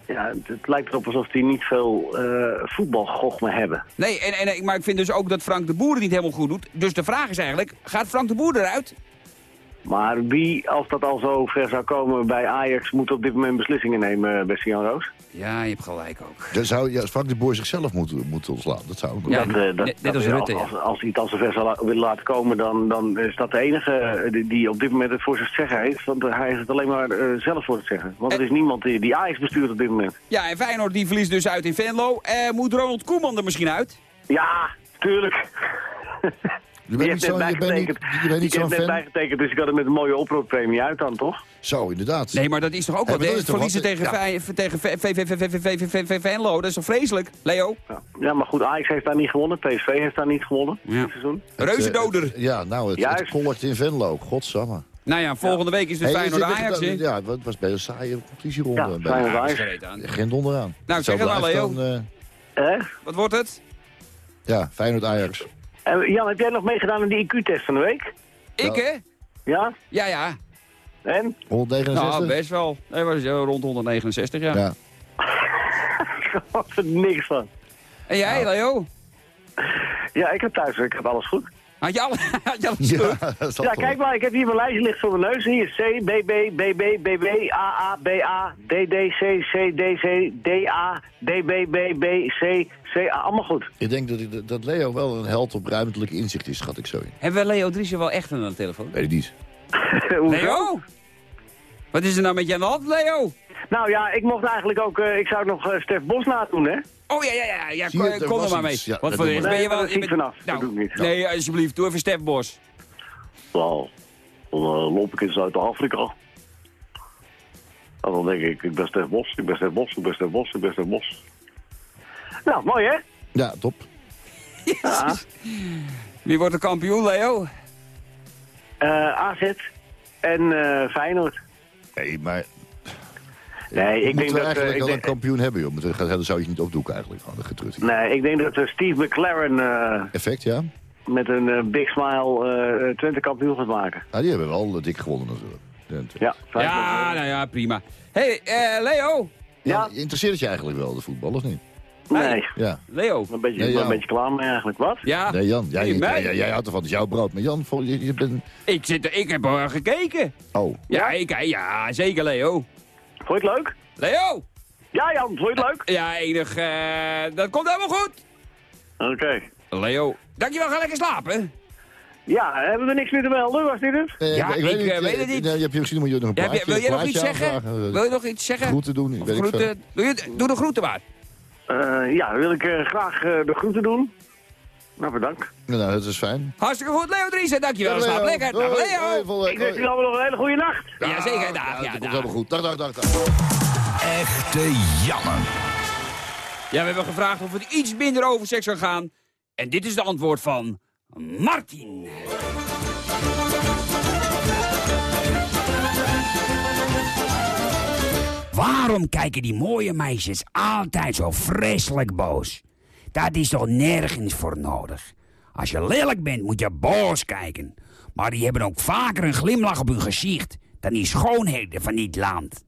Ja, het, lijkt erop alsof die niet veel eh voetbalgochme hebben. Nee, en, en, maar ik vind dus ook dat Frank de Boer het niet helemaal goed doet. Dus de vraag is eigenlijk, gaat Frank de Boer eruit? Maar wie, als dat al zo ver zou komen bij Ajax, moet op dit moment beslissingen nemen, eh, beste Jan Roos? Ja, je hebt gelijk ook. dan zou ja, Frank de Boer zichzelf moeten, moeten ontslaan. Dat zou Ja, dat, eh, dat, net- net als Rutte. Als, als hij het al zover zou willen laten komen, dan, dan is dat de enige eh, die, die op dit moment het voor zich zeggen heeft. Want hij heeft het alleen maar eh, zelf voor het zeggen. Want er is niemand die, die Ajax bestuurt op dit moment. Ja, en Feyenoord die verliest dus uit in Venlo. Eh, moet Ronald Koeman er misschien uit? Ja, tuurlijk. Je bent niet zo'n ben zo fan? bijgetekend, dus ik had het met een mooie oproeppremie uit dan, toch? Zo, inderdaad. Nee, maar dat is toch ook wel... Verliezen tegen VVV Venlo, dat is toch vreselijk, Leo? Ja, maar goed, Ajax heeft daar niet gewonnen. PSV heeft daar niet gewonnen dit seizoen. Eh, Reuzendoder. Ja, nou, het collect in Venlo, godsamme. Nou ja, volgende week is dus Feyenoord Ajax, hè? Ja, het was bij een saaie competitieronde. Ja, Ajax. Geen donder aan. Nou, zeg het maar, Leo. Eh, wat wordt het? Ja, Feyenoord Ajax. En Jan, heb jij nog meegedaan aan die IQ-test van de week? Ik, hè? Ja? Ja, ja. En? 169? Nou, best wel. Nee, was eh, rond 169, ja. Ja. Ik had er niks van. En jij, Leo? Ja, ik heb thuis, ik heb alles goed. Had je, alle, had je alles Ja, Ja, kijk maar, ik heb hier mijn lijstje ligt voor mijn neus. Hier C, BB, BB, BB, AA, BA, DD, C, C, DC, DA, DB, BB, C, CA. Allemaal goed. Ik denk dat, ik- dat Leo wel een held op ruimtelijk inzicht is, schat ik zo in. Hebben we Leo Driesje wel echt aan de telefoon? Weet ik niet. Leo? Wat is er nou met je aan de hand, Leo? Nou ja, ik mocht eigenlijk ook, eh, ik zou nog eh, Stef Bos nadoen, hè? Oh ja, ja, ja, ja Zie kom, er kom er maar mee. Ja, Wat voor doen we. ben je Nee, wel? ik je bent- vanaf. Dat Nou, doe ik niet. Nee, alsjeblieft, doe even Stef Bos. Nou, dan eh, loop ik in Zuid-Afrika. En dan denk ik, ik ben Stef Bos, ik ben Stef Bos, ik ben Stef Bos, ik ben Stef Bos. Nou, mooi hè? Ja, top. Ja. Wie wordt de kampioen, Leo? Eh, AZ en eh, Feyenoord. Nee, maar Nee, ik denk we dat... eh, eigenlijk ik wel een kampioen hebben, joh. Maar Dat zou je niet opdoeken eigenlijk, gewoon de getrutting. nee, ik denk dat eh, Steve McLaren eh, Effect, ja? met een big smile eh Twente kampioen gaat maken. Ah, die hebben wel dik gewonnen natuurlijk. Ja, Ja, nou ja, prima. hey, eh, Leo. Ja. Ja. Interesseert het je eigenlijk wel, de voetbal, of niet? Nee, Ja. Leo. een beetje, Nee, ik ben een beetje klaar mee eigenlijk. Wat? Ja, Nee, Jan, jij, Nee, jij, jij houdt ervan. Het is jouw brood. Maar Jan, je, je bent... ik, zit, er- ik heb er gekeken. Oh, Ja, ik, ja, zeker Leo. Vond je het leuk? Leo! Ja, Jan, vond je het leuk? Ja, enig, eh, dat komt helemaal goed. Oké. Leo, dankjewel, ga lekker slapen. Ja, hebben we niks meer te melden? Was dit het? Eh, Ja, ik, eh, weet het niet. Nee, je hebt misschien moet je nog een Ja, plaatje, wil jij nog iets zeggen? aanvragen, eh, Wil je nog iets zeggen? Groeten doen, weet ik veel. groeten? Doe, je, doe de groeten maar. Eh, ja, wil ik eh, graag eh, de groeten doen. Nou, bedankt. Nou, dat is fijn. Hartstikke goed, Leo Driessen. Dankjewel, Leo. slaap lekker. Dag Leo. hoi, Ik wens jullie allemaal nog een hele goede nacht. Ja, zeker. Dag, Ja, ja, dat komt dag. helemaal goed. Dag, dag, dag, dag. Echte Janne. Ja, we hebben gevraagd of het iets minder over seks zou gaan. En dit is de antwoord van Martin. Waarom kijken die mooie meisjes altijd zo vreselijk boos? Dat is toch nergens voor nodig. Als je lelijk bent, moet je boos kijken. Maar die hebben ook vaker een glimlach op hun gezicht dan die schoonheden van dit land.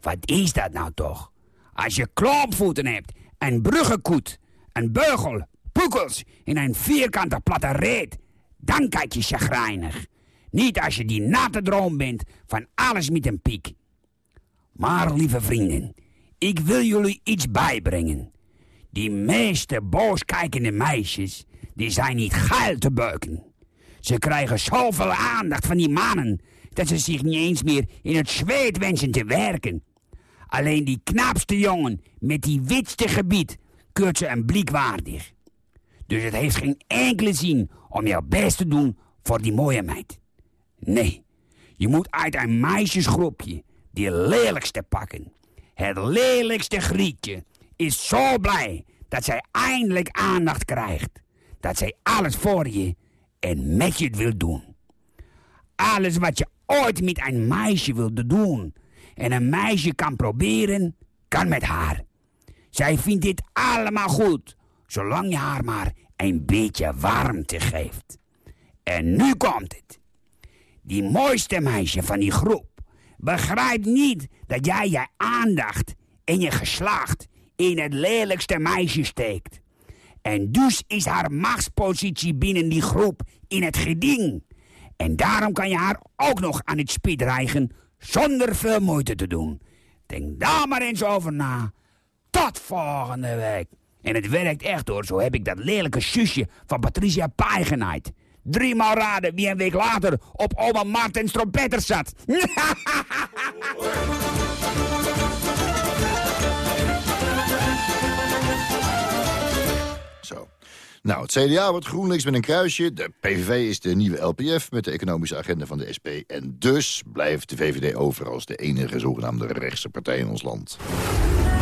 Wat is dat nou toch? Als je klompvoeten hebt, een bruggenkoet, een beugel, poekels en een vierkante platte reet, dan kijk je chagrijnig. Niet als je die natte droom bent van alles met een piek. Maar lieve vrienden, ik wil jullie iets bijbrengen. Die meeste booskijkende meisjes, die zijn niet geil te beuken. Ze krijgen zoveel aandacht van die mannen, dat ze zich niet eens meer in het zweet wensen te werken. Alleen die knapste jongen met die witste gebied keurt ze een blik waardig. Dus het heeft geen enkele zin om jouw best te doen voor die mooie meid. Nee, je moet uit een meisjesgroepje die lelijkste pakken. Het lelijkste grietje is zo blij dat zij eindelijk aandacht krijgt. Dat zij alles voor je en met je wil doen. Alles wat je ooit met een meisje wilde doen en een meisje kan proberen, kan met haar. Zij vindt dit allemaal goed, zolang je haar maar een beetje warmte geeft. En nu komt het. Die mooiste meisje van die groep begrijpt niet dat jij je aandacht en je geslacht in het lelijkste meisje steekt. En dus is haar machtspositie binnen die groep in het geding. En daarom kan je haar ook nog aan het spit rijgen zonder veel moeite te doen. Denk daar maar eens over na. Tot volgende week. En het werkt echt hoor, zo heb ik dat lelijke zusje van Patricia Pai genaaid. Driemaal raden wie een week later op oma Martens trompetter zat. Nou, het CDA wordt GroenLinks met een kruisje. De PVV is de nieuwe LPF met de economische agenda van de SP. En dus blijft de VVD over als de enige zogenaamde rechtse partij in ons land.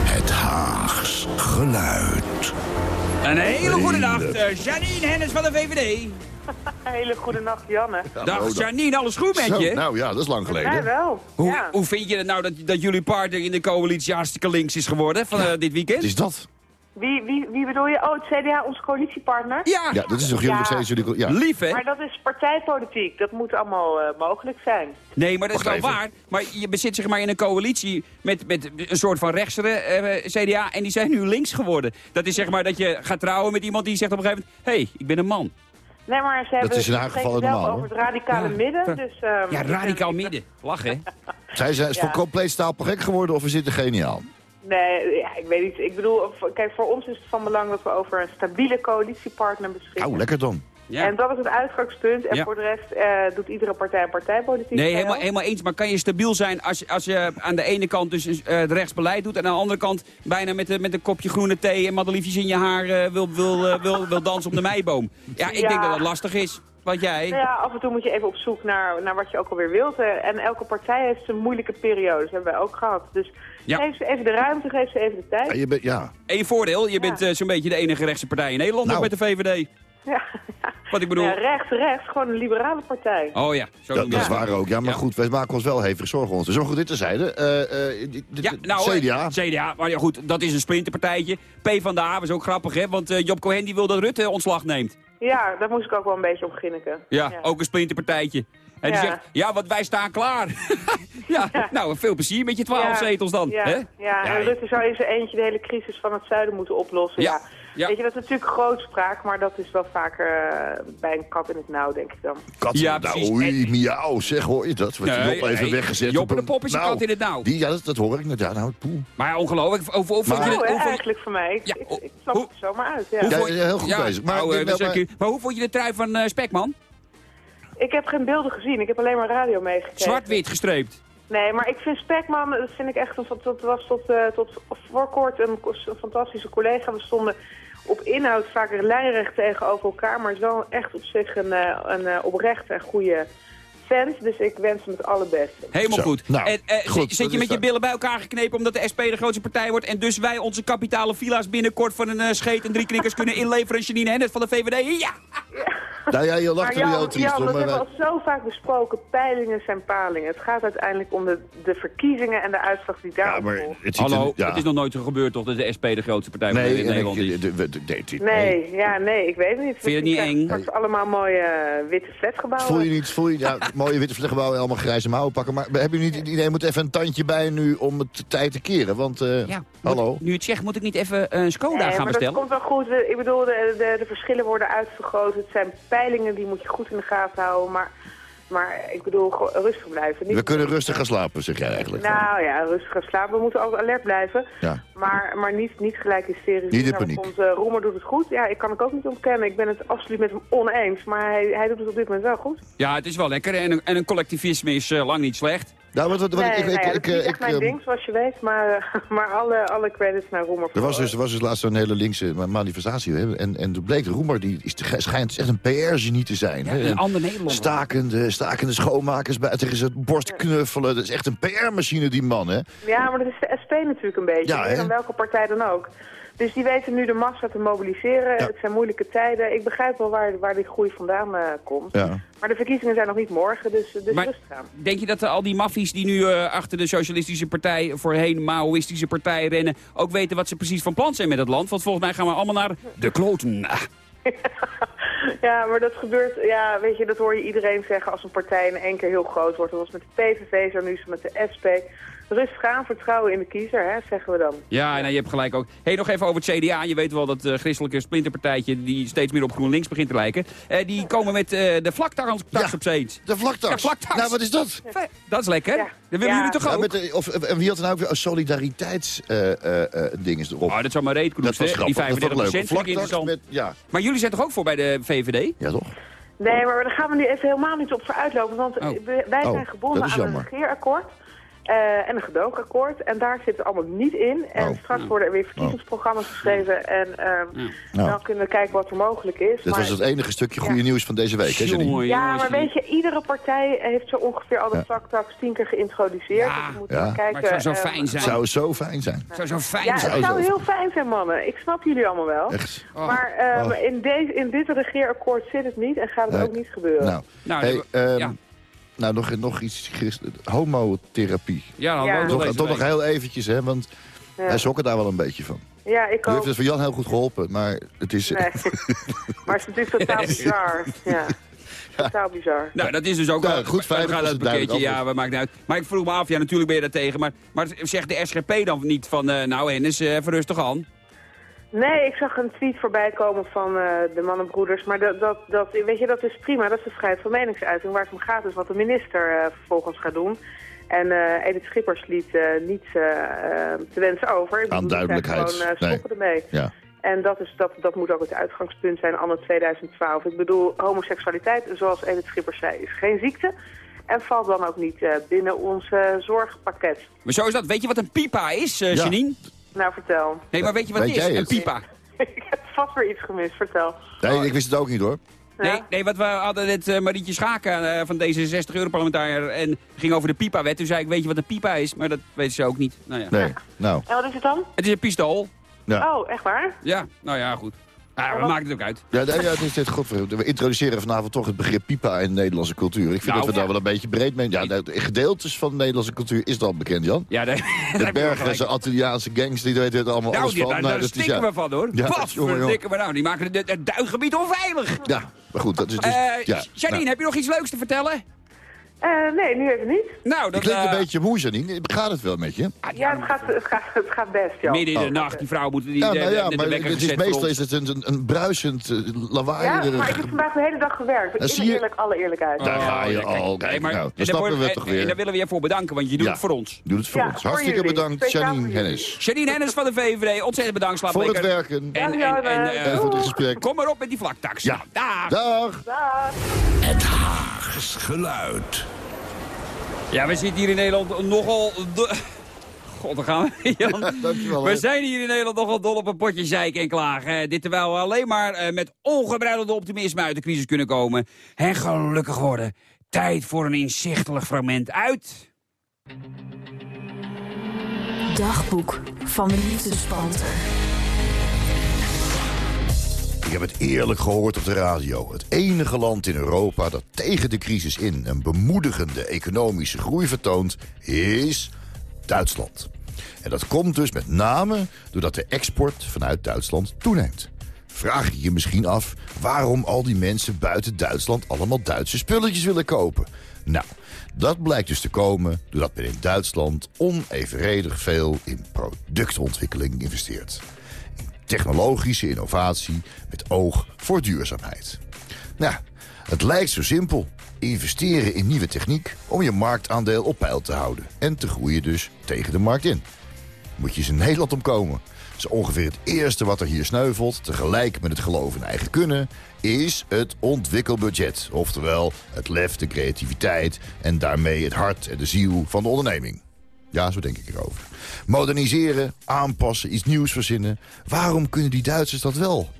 Het Haags geluid. Een hele goede nacht, eh, Janine Hennis van de VVD. Hele goede nacht, Janne. Dag Janine, alles goed met Zo, je? nou ja, dat is lang Ja, geleden. wel. Hoe, ja. hoe vind je het nou dat, dat jullie partner in de coalitie hartstikke links is geworden van eh, dit weekend? Wat is dat? Wie, wie, wie bedoel je? Oh, het CDA, onze coalitiepartner? Ja, Ja, dat is toch jullie nog Ja. steeds jullie... Ja. lief hè? Maar dat is partijpolitiek. Dat moet allemaal eh, mogelijk zijn. Nee, maar dat is wel even. waar. Maar je bezit zeg maar in een coalitie met, met een soort van rechtsere eh, CDA en die zijn nu links geworden. Dat is zeg maar dat je gaat trouwen met iemand die zegt op een gegeven moment... Hé, hey, ik ben een man. Nee, maar ze hebben is in haar ze geval normaal, over het radicale Ja. midden. Dus, ehm, Ja, radicaal midden. Lachen hè? Zij zijn is Ja. voor compleet stapelgek geworden of we zitten geniaal? Nee, ja, ik weet niet. Ik bedoel, kijk, voor ons is het van belang dat we over een stabiele coalitiepartner beschikken. Nou, lekker dan. Ja. En dat is het uitgangspunt. En Ja. voor de rest eh, doet iedere partij een partijpolitiek. Nee, helemaal, helemaal eens. Maar kan je stabiel zijn als, als je aan de ene kant dus eh, het rechtsbeleid doet... en aan de andere kant bijna met, een- met een kopje groene thee en madeliefjes in je haar eh, wil, wil, wil, wil dansen op de meiboom? Ja, ik Ja. denk dat dat lastig is. Wat jij? Nou ja, af en toe moet je even op zoek naar, naar wat je ook alweer wilt. En elke partij heeft zijn moeilijke periodes. Dat hebben wij ook gehad. Dus Ja. geef ze even de ruimte, geef ze even de tijd. Ja, je bent, ja. Eén voordeel, je bent eh, zo'n beetje de enige rechtse partij in Nederland Nou. nog met de VVD. Ja, Wat ik bedoel... Ja, rechts, rechts, gewoon een liberale partij. Oh ja, zo Dat, dat is waar ook. Ja, maar Ja. goed, wij maken ons wel hevig zorgen om ons. Zo goed, dit terzijde. Eh eh, Ja, nou, CDA. CDA, maar ja, goed, dat is een splinterpartijtje. P van de A was ook grappig, hè? Want eh, Job Cohen die wil dat Rutte ontslag neemt. Ja, daar moest ik ook wel een beetje om ginniken. Ja, ook een splinterpartijtje. En die Ja. zegt, ja, want wij staan klaar. ja, nou, veel plezier met je twaalf Ja, zetels dan. Ja, hè? ja, en Rutte zou in zijn eentje de hele crisis van het zuiden moeten oplossen. Ja, Ja. Weet je, dat is natuurlijk grootspraak, maar dat is wel vaker eh, bij een kat in het nauw, denk ik dan. Kat, Ja, nou, precies. oei, miauw, zeg, hoor je dat? Wat je Nee, Job even nee, weggezet. Job en de een- pop is een nou, kat in het nauw. Die, ja, dat, dat hoor ik net. Ja, nou, poeh. Maar ja, ongelooflijk. Maar- Nou, hoe, vond, eigenlijk voor mij. Ik, Ja, ik, snap hoe- het er zomaar uit, ja. hoe Ja, heel goed bezig. Maar nou, eh, is maar- hoe vond je de trui van eh, Spekman? Ik heb geen beelden gezien, ik heb alleen maar radio meegekregen. Zwart-wit gestreept. Nee, maar ik vind Spekman, dat vind ik echt, een, dat was tot, eh, tot voor kort een, een fantastische collega. We stonden op inhoud vaak lijnrecht tegenover elkaar, maar wel echt op zich een, eh, een eh, oprechte en goede vent. Dus ik wens hem het allerbeste. Helemaal Zo, goed. nou, en, eh, goed, zit- je met je billen bij elkaar geknepen omdat de SP de grootste partij wordt... en dus wij onze kapitale villa's binnenkort van een eh, scheet en drie knikkers kunnen inleveren... aan Janine Hennet van de VVD? Ja! Nou ja, je lacht Maar er heel Jan, triest om. dat maar hebben we al zo vaak besproken. Peilingen zijn palingen. Het gaat uiteindelijk om de, de verkiezingen en de uitslag die Ja, daarop maar volgt. het Hallo. Ja. het is nog nooit zo gebeurd toch dat de SP de grootste partij van Nee, en Nederland is? nee, Nee, ja, nee, ik weet het niet. Vind je het niet eng? Straks allemaal mooie eh, witte flatgebouwen. Voel je niet, voel je, ja, mooie witte vlechtgebouwen en allemaal grijze mouwen pakken. Maar hebben jullie niet het idee, je moet even een tandje bij nu om het tijd te keren? Want, eh, Ja, hallo? Moet- nu het zegt, moet ik niet even een Skoda Nee, gaan maar dat bestellen? komt wel goed. Ik bedoel, de, de, de verschillen worden uitvergroot. Het zijn peilingen, die moet je goed in de gaten houden. Maar, maar ik bedoel, rustig blijven. Niet We kunnen rustig gaan slapen, zeg jij eigenlijk. Nou ja, rustig gaan slapen. We moeten ook alert blijven. Ja. Maar, maar niet, niet gelijk hysterisch. Niet in paniek. Want, Roemer doet het goed. Ja, ik kan het ook niet ontkennen. Ik ben het absoluut met hem oneens. Maar hij, hij doet het op dit moment wel goed. Ja, het is wel lekker en een, en een collectivisme is eh, lang niet slecht. Nou, wat, wat, wat, nee, ik, ik, ik, dat is niet ik, echt mijn ehm, ding, zoals je weet. Maar, eh, maar alle, alle credits naar Roemer. Er was dus, er was dus laatst een hele linkse manifestatie. Hè? En, en toen bleek de Roemer, die is, schijnt echt een PR-genie te zijn. Ja, hè? een En ander Nederland. Stakende, stakende schoonmakers bij, tegen zijn borst knuffelen. Dat is echt een PR-machine, die man, hè? Ja, maar dat is de SP natuurlijk een beetje. Ja, hè? dan welke partij dan ook. Dus die weten nu de massa te mobiliseren. Ja. Het zijn moeilijke tijden. Ik begrijp wel waar, waar die groei vandaan eh, komt. Ja. Maar de verkiezingen zijn nog niet morgen, dus, dus Maar rustig aan. denk je dat eh, al die maffies die nu eh, achter de socialistische partij, voorheen Maoïstische partij rennen, ook weten wat ze precies van plan zijn met het land? Want volgens mij gaan we allemaal naar de kloten. Ah. Ja, maar dat gebeurt, ja, weet je, dat hoor je iedereen zeggen als een partij in één keer heel groot wordt. Dat was met de PVV, zo nu is het met de SP. Rustig aan, vertrouwen in de kiezer, hè, zeggen we dan. Ja, nou, je hebt gelijk ook. hey, nog even over het CDA. Je weet wel dat eh christelijke splinterpartijtje die steeds meer op GroenLinks begint te lijken. Eh, die komen met eh, de vlaktax Ja. op steeds. De vlaktax. Ja, vlaktax. Nou, wat is dat? Dat is lekker. Ja. Dat willen Ja. jullie toch Ja, ook? met de, of, en wie had er nou ook weer solidariteitsdingen erop? Oh, dat zou maar reet dat was Die grappig. Dat 35 vond ik leuk. vind ik Vlaktax interessant. met, ja. Maar jullie zijn toch ook voor bij de VVD? ja, toch? Nee, maar daar gaan we nu even helemaal niet op vooruitlopen. Want Oh. wij Oh, zijn gebonden dat aan een regeerakkoord. Eh, en een gedoogakkoord. En daar zit het allemaal niet in. En Oh. straks worden er weer verkiezingsprogramma's geschreven. En ehm, Nou. dan kunnen we kijken wat er mogelijk is. Dit Maar- was het enige stukje goede Ja. nieuws van deze week, hè, Janine? Ja, maar weet je, iedere partij heeft zo ongeveer al de Ja. tien keer geïntroduceerd. Ja, dus we moeten ja. kijken. Maar het zou zo eh, fijn Het zijn. zou zo fijn zijn. Het zou zo fijn Ja, zijn. het Zou zou zo- heel fijn zijn, mannen. Ik snap jullie allemaal wel. Echt. Oh. Maar ehm, Oh. in, deze, in dit regeerakkoord zit het niet en gaat het ook niet gebeuren. Nou, Nou, hey, dat- ehm, ja. Nou nog, nog iets homotherapie. Ja, dan Ja. Toch, nog heel eventjes, hè, want Ja. wij sokken daar wel een beetje van. Ja, ik U heeft ook. het voor Jan heel goed geholpen, maar het is... Nee. maar het is natuurlijk totaal bizar. Ja. Totaal bizar. Nou, dat is dus ook Ja, wel- goed, fijn We dat gaan duidelijk pakketje, ja, we maakt niet uit. Maar ik vroeg me af, ja, natuurlijk ben je daar tegen. Maar, maar zegt de SGP dan niet van, eh, nou Hennis, eh, even rustig aan. Nee, ik zag een tweet voorbij komen van eh, de mannenbroeders. Maar dat, dat, dat, weet je, dat is prima. Dat is de vrijheid van meningsuiting. Waar het om gaat is wat de minister eh, vervolgens gaat doen. En eh Edith Schippers liet niets te wensen over. Aan duidelijkheid. Gewoon uh, Nee. stoppen ermee. Ja. En dat, is, dat, dat moet ook het uitgangspunt zijn anno 2012. Ik bedoel, homoseksualiteit, zoals Edith Schippers zei, is geen ziekte. En valt dan ook niet eh, binnen ons zorgpakket. Maar zo is dat. Weet je wat een pipa is, Ja. Janine? Nou, vertel. Nee, maar weet je wat Weet het is? Een het? pipa. ik heb vast weer iets gemist, vertel. Nee, ik wist het ook niet hoor. Nee, Ja. nee, wat we hadden net eh, Marietje Schaken eh, van D66 Europarlementariër en ging over de pipa-wet. Toen zei ik, weet je wat een pipa is? Maar dat weten ze ook niet. Nou ja. Nee, nou, En wat is het dan? Het is een pistool. ja. Oh, echt waar? Ja, nou ja, goed. Ah, we maken het ook uit. Ja, nee, ja, het is dit godver. We introduceren vanavond toch het begrip pipa in de Nederlandse cultuur. Ik vind Nou, dat we daar wel een beetje breed mee... Ja, de gedeeltes van de Nederlandse cultuur is dan bekend, Jan. Ja, daar, De Bergen, Antilliaanse gangs, die weten het allemaal Nou, alles die, van. daar, Nou, daar dat stikken ja. we van, hoor. Ja, Wat jongen, jongen. verdikken we nou? Die maken het, het duingebied onveilig. Ja, maar goed, dat is dus... Eh ja, Janine, nou. heb je nog iets leuks te vertellen? Eh, nee, nu even niet. Nou, dat... klinkt een eh, beetje moe, Janine. Gaat het wel met je? Ja, het gaat, het gaat, het gaat best, ja. Midden in de Oh. nacht, die vrouw moet die Ja, de, nou de, ja, de, maar wekker het is gezet voor meestal is het een, een, een bruisend, uh, Ja, lawaaierig... maar ik heb vandaag de hele dag gewerkt. Ik zie ben je- eerlijk, alle eerlijkheid. Daar ga je kijk. al. Nee, Kijk, maar- nou, daar snappen we toch en- En weer. daar willen we je voor bedanken, want je doet Ja. het voor ons. Doe het voor Ja, ons. voor Hartstikke jullie. bedankt, Janine. Hennis. Janine Hennis van de VVD, ontzettend bedankt. Slaap Voor het lekker. werken. En, eh, eh, voor het gesprek. kom maar op met die vlaktax. Ja. Dag. Dag. Het Haags geluid. Ja, we zitten hier in Nederland nogal... God, daar gaan we, Jan. Dankjewel. We zijn hier in Nederland nogal dol op een potje zeiken en klagen. Dit terwijl we alleen maar eh, met ongebreidelde optimisme uit de crisis kunnen komen. En gelukkig worden. Tijd voor een inzichtelijk fragment uit... Dagboek van de liefdespanter. Ik heb het eerlijk gehoord op de radio. Het enige land in Europa dat tegen de crisis in een bemoedigende economische groei vertoont, is Duitsland. En dat komt dus met name doordat de export vanuit Duitsland toeneemt. Vraag je je misschien af waarom al die mensen buiten Duitsland allemaal Duitse spulletjes willen kopen? Nou, dat blijkt dus te komen doordat men in Duitsland onevenredig veel in productontwikkeling investeert technologische innovatie met oog voor duurzaamheid. Nou, het lijkt zo simpel. Investeren in nieuwe techniek om je marktaandeel op peil te houden. En te groeien dus tegen de markt in. Moet je eens in Nederland omkomen. Zo ongeveer het eerste wat er hier sneuvelt, tegelijk met het geloof in eigen kunnen, is het ontwikkelbudget. Oftewel het lef, de creativiteit en daarmee het hart en de ziel van de onderneming. Ja, zo denk ik erover. Moderniseren, aanpassen, iets nieuws verzinnen. Waarom kunnen die Duitsers dat wel?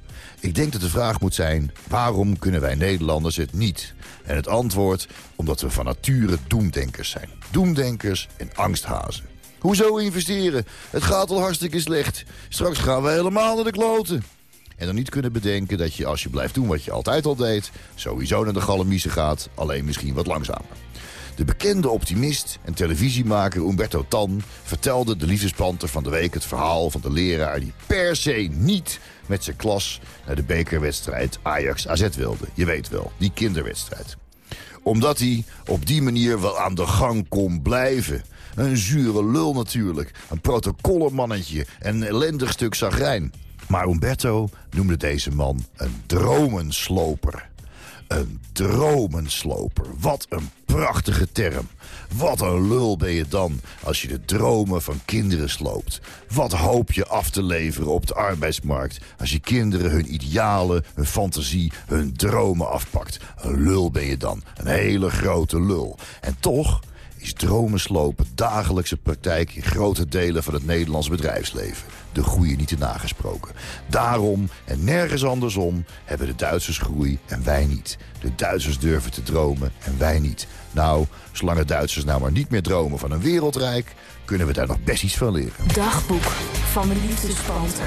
Ik denk dat de vraag moet zijn, waarom kunnen wij Nederlanders het niet? En het antwoord, omdat we van nature doemdenkers zijn. Doemdenkers en angsthazen. Hoezo investeren? Het gaat al hartstikke slecht. Straks gaan we helemaal naar de kloten. En dan niet kunnen bedenken dat je als je blijft doen wat je altijd al deed... sowieso naar de galamiezen gaat, alleen misschien wat langzamer. De bekende optimist en televisiemaker Umberto Tan vertelde de liefdespanter van de week het verhaal van de leraar die per se niet met zijn klas naar de bekerwedstrijd Ajax-AZ wilde. Je weet wel, die kinderwedstrijd. Omdat hij op die manier wel aan de gang kon blijven. Een zure lul natuurlijk, een protocollenmannetje en een ellendig stuk zagrijn. Maar Umberto noemde deze man een dromensloper. Een dromensloper. Wat een prachtige term. Wat een lul ben je dan als je de dromen van kinderen sloopt. Wat hoop je af te leveren op de arbeidsmarkt... als je kinderen hun idealen, hun fantasie, hun dromen afpakt. Een lul ben je dan. Een hele grote lul. En toch is dromenslopen dagelijkse praktijk... in grote delen van het Nederlands bedrijfsleven de groei niet te nagesproken. Daarom en nergens andersom hebben de Duitsers groei en wij niet. De Duitsers durven te dromen en wij niet. Nou, zolang de Duitsers nou maar niet meer dromen van een wereldrijk... kunnen we daar nog best iets van leren. Dagboek van de liefdespanter.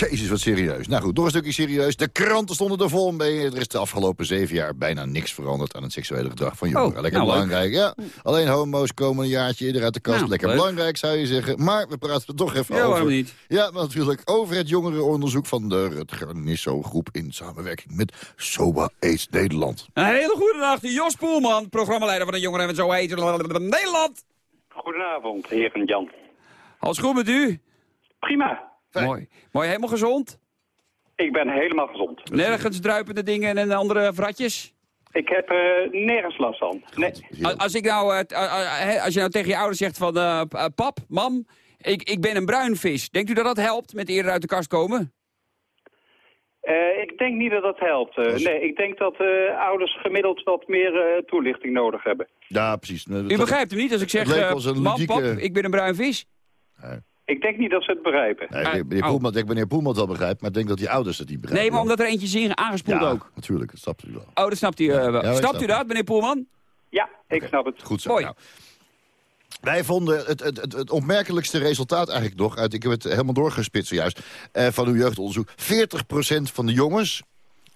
Jezus, wat serieus. Nou goed, door een stukje serieus. De kranten stonden er vol mee. Er is de afgelopen zeven jaar bijna niks veranderd aan het seksuele gedrag van jongeren. Oh, Lekker nou, belangrijk, ja. Alleen homo's komen een jaartje eerder uit de kast. Nou, Lekker leuk. belangrijk, zou je zeggen. Maar we praten er toch even Ja, over. waarom niet? Ja, maar natuurlijk over het jongerenonderzoek van de Rutger Nisso-groep... in samenwerking met SOBA AIDS Nederland. Een hele goede nacht, Jos Poelman, programmaleider van de Jongeren met zo heet Nederland. Goedenavond, heer en Jan. Alles goed met u? Prima. Fijn. Mooi. Mooi, helemaal gezond? Ik ben helemaal gezond. Nergens druipende dingen en andere vratjes? Ik heb eh, nergens last van. Nee. Als- Als, ik nou, eh, als je nou tegen je ouders zegt van... eh, pap, mam, ik, ik ben een bruinvis. Denkt u dat dat helpt met eerder uit de kast komen? Eh, ik denk niet dat dat helpt. nee, ik denk dat eh, ouders gemiddeld wat meer eh, toelichting nodig hebben. Ja, precies. U begrijpt hem niet als ik zeg... Mam, pap, ik ben een bruinvis. Ik denk niet dat ze het begrijpen. Nee, meneer, meneer Oh. Poelman, ik denk meneer Poelman het wel begrijpt... maar ik denk dat die ouders het niet begrijpen. Nee, maar omdat er eentje is inge- aangespoeld ja, ook. natuurlijk, dat snapt u wel. Oh, dat snapt u. eh, wel. Ja, ik snapt snap u dat, meneer Poelman? Ja, ik snap het. Goed zo. Mooi. Nou, Wij vonden het, het, het, het opmerkelijkste resultaat eigenlijk nog... Uit, ik heb het helemaal doorgespitst zojuist, eh, van uw jeugdonderzoek. 40% van de jongens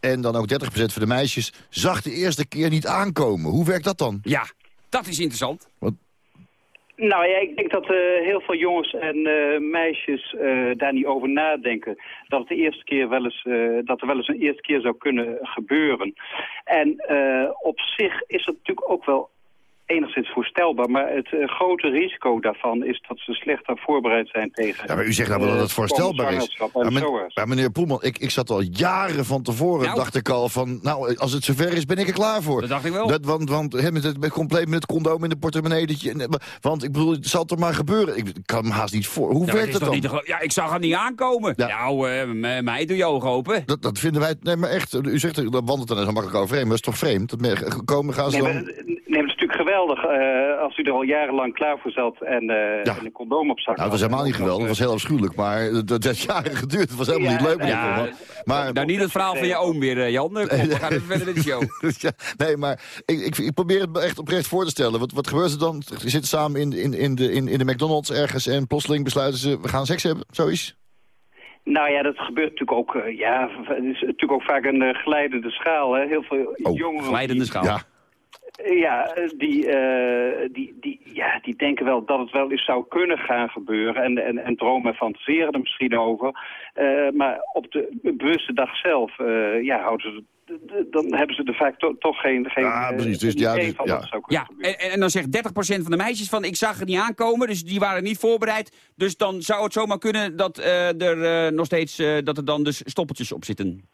en dan ook 30% van de meisjes... zag de eerste keer niet aankomen. Hoe werkt dat dan? Ja, dat is interessant. Nou ja, ik denk dat eh, heel veel jongens en eh, meisjes eh, daar niet over nadenken. Dat, het de eerste keer wel eens, dat er wel eens een eerste keer zou kunnen gebeuren. En op zich is het natuurlijk ook wel enigszins voorstelbaar. Maar het eh, grote risico daarvan is dat ze slechter voorbereid zijn tegen... Ja, maar u zegt nou wel dat het eh, voorstelbaar is. Maar, zo men- is. maar meneer Poelman, ik, ik zat al jaren van tevoren, Nou. dacht ik al van... nou, als het zover is, ben ik er klaar voor. Dat dacht ik wel. Dat, want want hè, met het, met compleet met het condoom in de portemonnee. Dat je, want ik bedoel, het zal toch maar gebeuren. Ik kan me haast niet voor. Hoe Ja, dat toch dan? te ja, ik zag hem niet aankomen. Ja. Nou, eh, mij doe je ogen open. Dat, dat vinden wij... Nee, maar echt, u zegt, dat wandelt er zo makkelijk overheen. Maar dat is toch vreemd? Dat me- komen gaan ze Nee, dan... maar, geweldig eh, als u er al jarenlang klaar voor zat en, eh, Ja. en een condoom op zak Nou, dat was helemaal niet geweldig. Het was heel afschuwelijk. Maar dat heeft jaren geduurd. Het was helemaal Ja, niet leuk. ja, Poelman. maar, Nou, niet het verhaal van je oom weer, eh, Jan. Kom, we gaan even verder in de show. ja, nee, maar ik, ik, ik probeer het me echt oprecht voor te stellen. Wat, wat gebeurt er dan? Ze zitten samen in, in, in, de, in, in de McDonald's ergens... en plotseling besluiten ze, we gaan seks hebben. Zoiets. Nou ja, dat gebeurt natuurlijk ook, ja, het is natuurlijk ook vaak een eh, glijdende schaal. Hè. Heel veel Oh, jongeren Glijdende die, schaal. Ja. Ja, eh, die, eh, die, die, ja, die denken wel dat het wel eens zou kunnen gaan gebeuren. En, en, en dromen en fantaseren er misschien over. Eh, maar op de bewuste dag zelf, eh, ja, houden ze, dan hebben ze er vaak to- toch geen, geen Ja, precies. Dus, idee ja, dus- van ja. zou Ja, gebeuren. en, en dan zegt 30% van de meisjes van ik zag het niet aankomen, dus die waren niet voorbereid. Dus dan zou het zomaar kunnen dat eh, er eh, nog steeds eh, dat er dan dus stoppeltjes op zitten.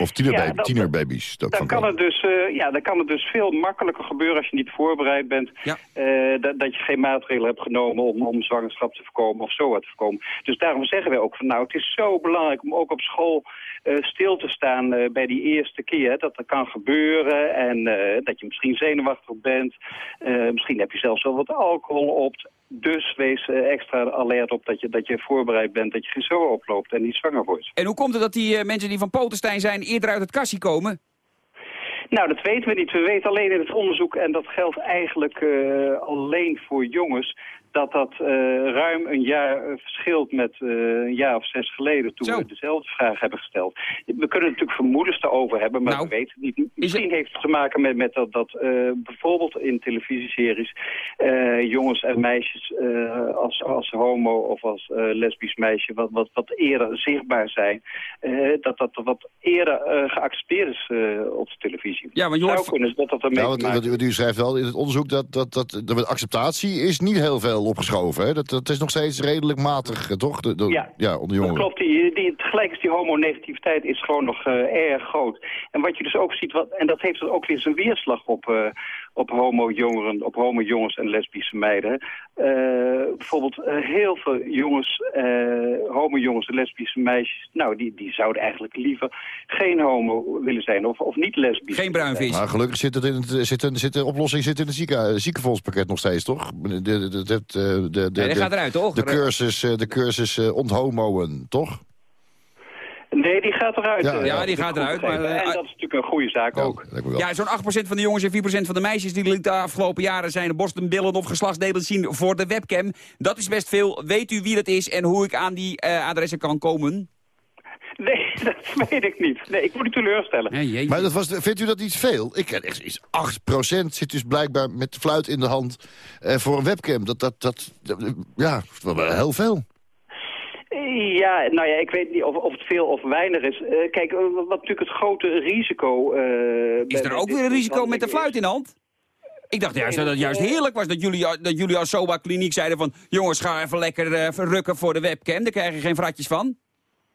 Of Ja, dat- tienerbabies. Dat Dan kan, het dus, eh, ja, dan kan het dus veel makkelijker gebeuren als je niet voorbereid bent. Ja. eh, dat, dat je geen maatregelen hebt genomen om, om zwangerschap te voorkomen of zo wat te voorkomen. Dus daarom zeggen wij ook van nou, het is zo belangrijk om ook op school eh, stil te staan eh, bij die eerste keer. Dat dat kan gebeuren en eh, dat je misschien zenuwachtig bent. Eh, misschien heb je zelfs wel wat alcohol op. Dus wees eh, extra alert op dat je, dat je voorbereid bent, dat je geen oploopt en niet zwanger wordt. En hoe komt het dat die eh, mensen die van Potenstein zijn eerder uit het kassie komen? Nou, dat weten we niet. We weten alleen in het onderzoek, en dat geldt eigenlijk eh, alleen voor jongens, dat dat eh, ruim een jaar eh, verschilt met eh, een jaar of zes geleden toen Zo. we dezelfde vraag hebben gesteld. We kunnen natuurlijk vermoedens daarover hebben, maar Nou, we weten het niet. Misschien heeft het te maken met, met dat, dat eh, bijvoorbeeld in televisieseries eh, jongens en meisjes eh, als, als homo of als eh, lesbisch meisje wat, wat, wat eerder zichtbaar zijn. eh, dat dat wat eerder geaccepteerd is eh, op de televisie. Ja, Zou hoort... kunnen dat dat ermee want, maken want u schrijft wel in het onderzoek dat, dat, dat de acceptatie is niet heel veel opgeschoven. Hè? Dat, dat is nog steeds redelijk matig, eh, toch? De, de- Ja. onder Dat jongeren. klopt, die, die, tegelijk is die homonegativiteit is gewoon nog eh, erg groot. En wat je dus ook ziet, wat, en dat heeft er ook weer zijn weerslag op, eh, op homo-jongeren, op homo-jongens en lesbische meiden. Eh, bijvoorbeeld eh, heel veel jongens, eh, homo-jongens en lesbische meisjes, nou, die, die zouden eigenlijk liever geen homo willen zijn of, of niet lesbisch. Geen bruinvis. Maar gelukkig zit, het in het, zit, een, zit de oplossing zit in het zieken, ziekenfondspakket nog steeds, toch? De, de, de, de, de, de, Nee, dat gaat eruit, toch? de cursus, de cursus onthomoen, toch? Nee, die gaat eruit. Ja, eh, ja, die gaat eruit, maar, begrepen. eh, en dat is natuurlijk een goede zaak ook. Ja, zo'n 8% van de jongens en 4% van de meisjes die liet de afgelopen jaren zijn borsten, billen of geslachtsdelen zien voor de webcam. Dat is best veel. Weet u wie dat is en hoe ik aan die eh, adressen kan komen? Nee, dat weet ik niet. Nee, ik moet u teleurstellen. Maar dat was, vindt u dat niet veel? Ik ken echt iets. 8% zit dus blijkbaar met de fluit in de hand eh, voor een webcam. Dat, dat, dat, dat- ja, dat wel heel veel. Ja, nou ja, ik weet niet of, of het veel of weinig is. Eh, kijk, eh, wat natuurlijk het grote risico... eh, Is er ook weer een risico met de fluit in de hand? Ik dacht juist dat het juist heerlijk was dat jullie, dat jullie als SOBA kliniek zeiden van... jongens, ga even lekker verrukken voor de webcam, daar krijg je geen fratjes van.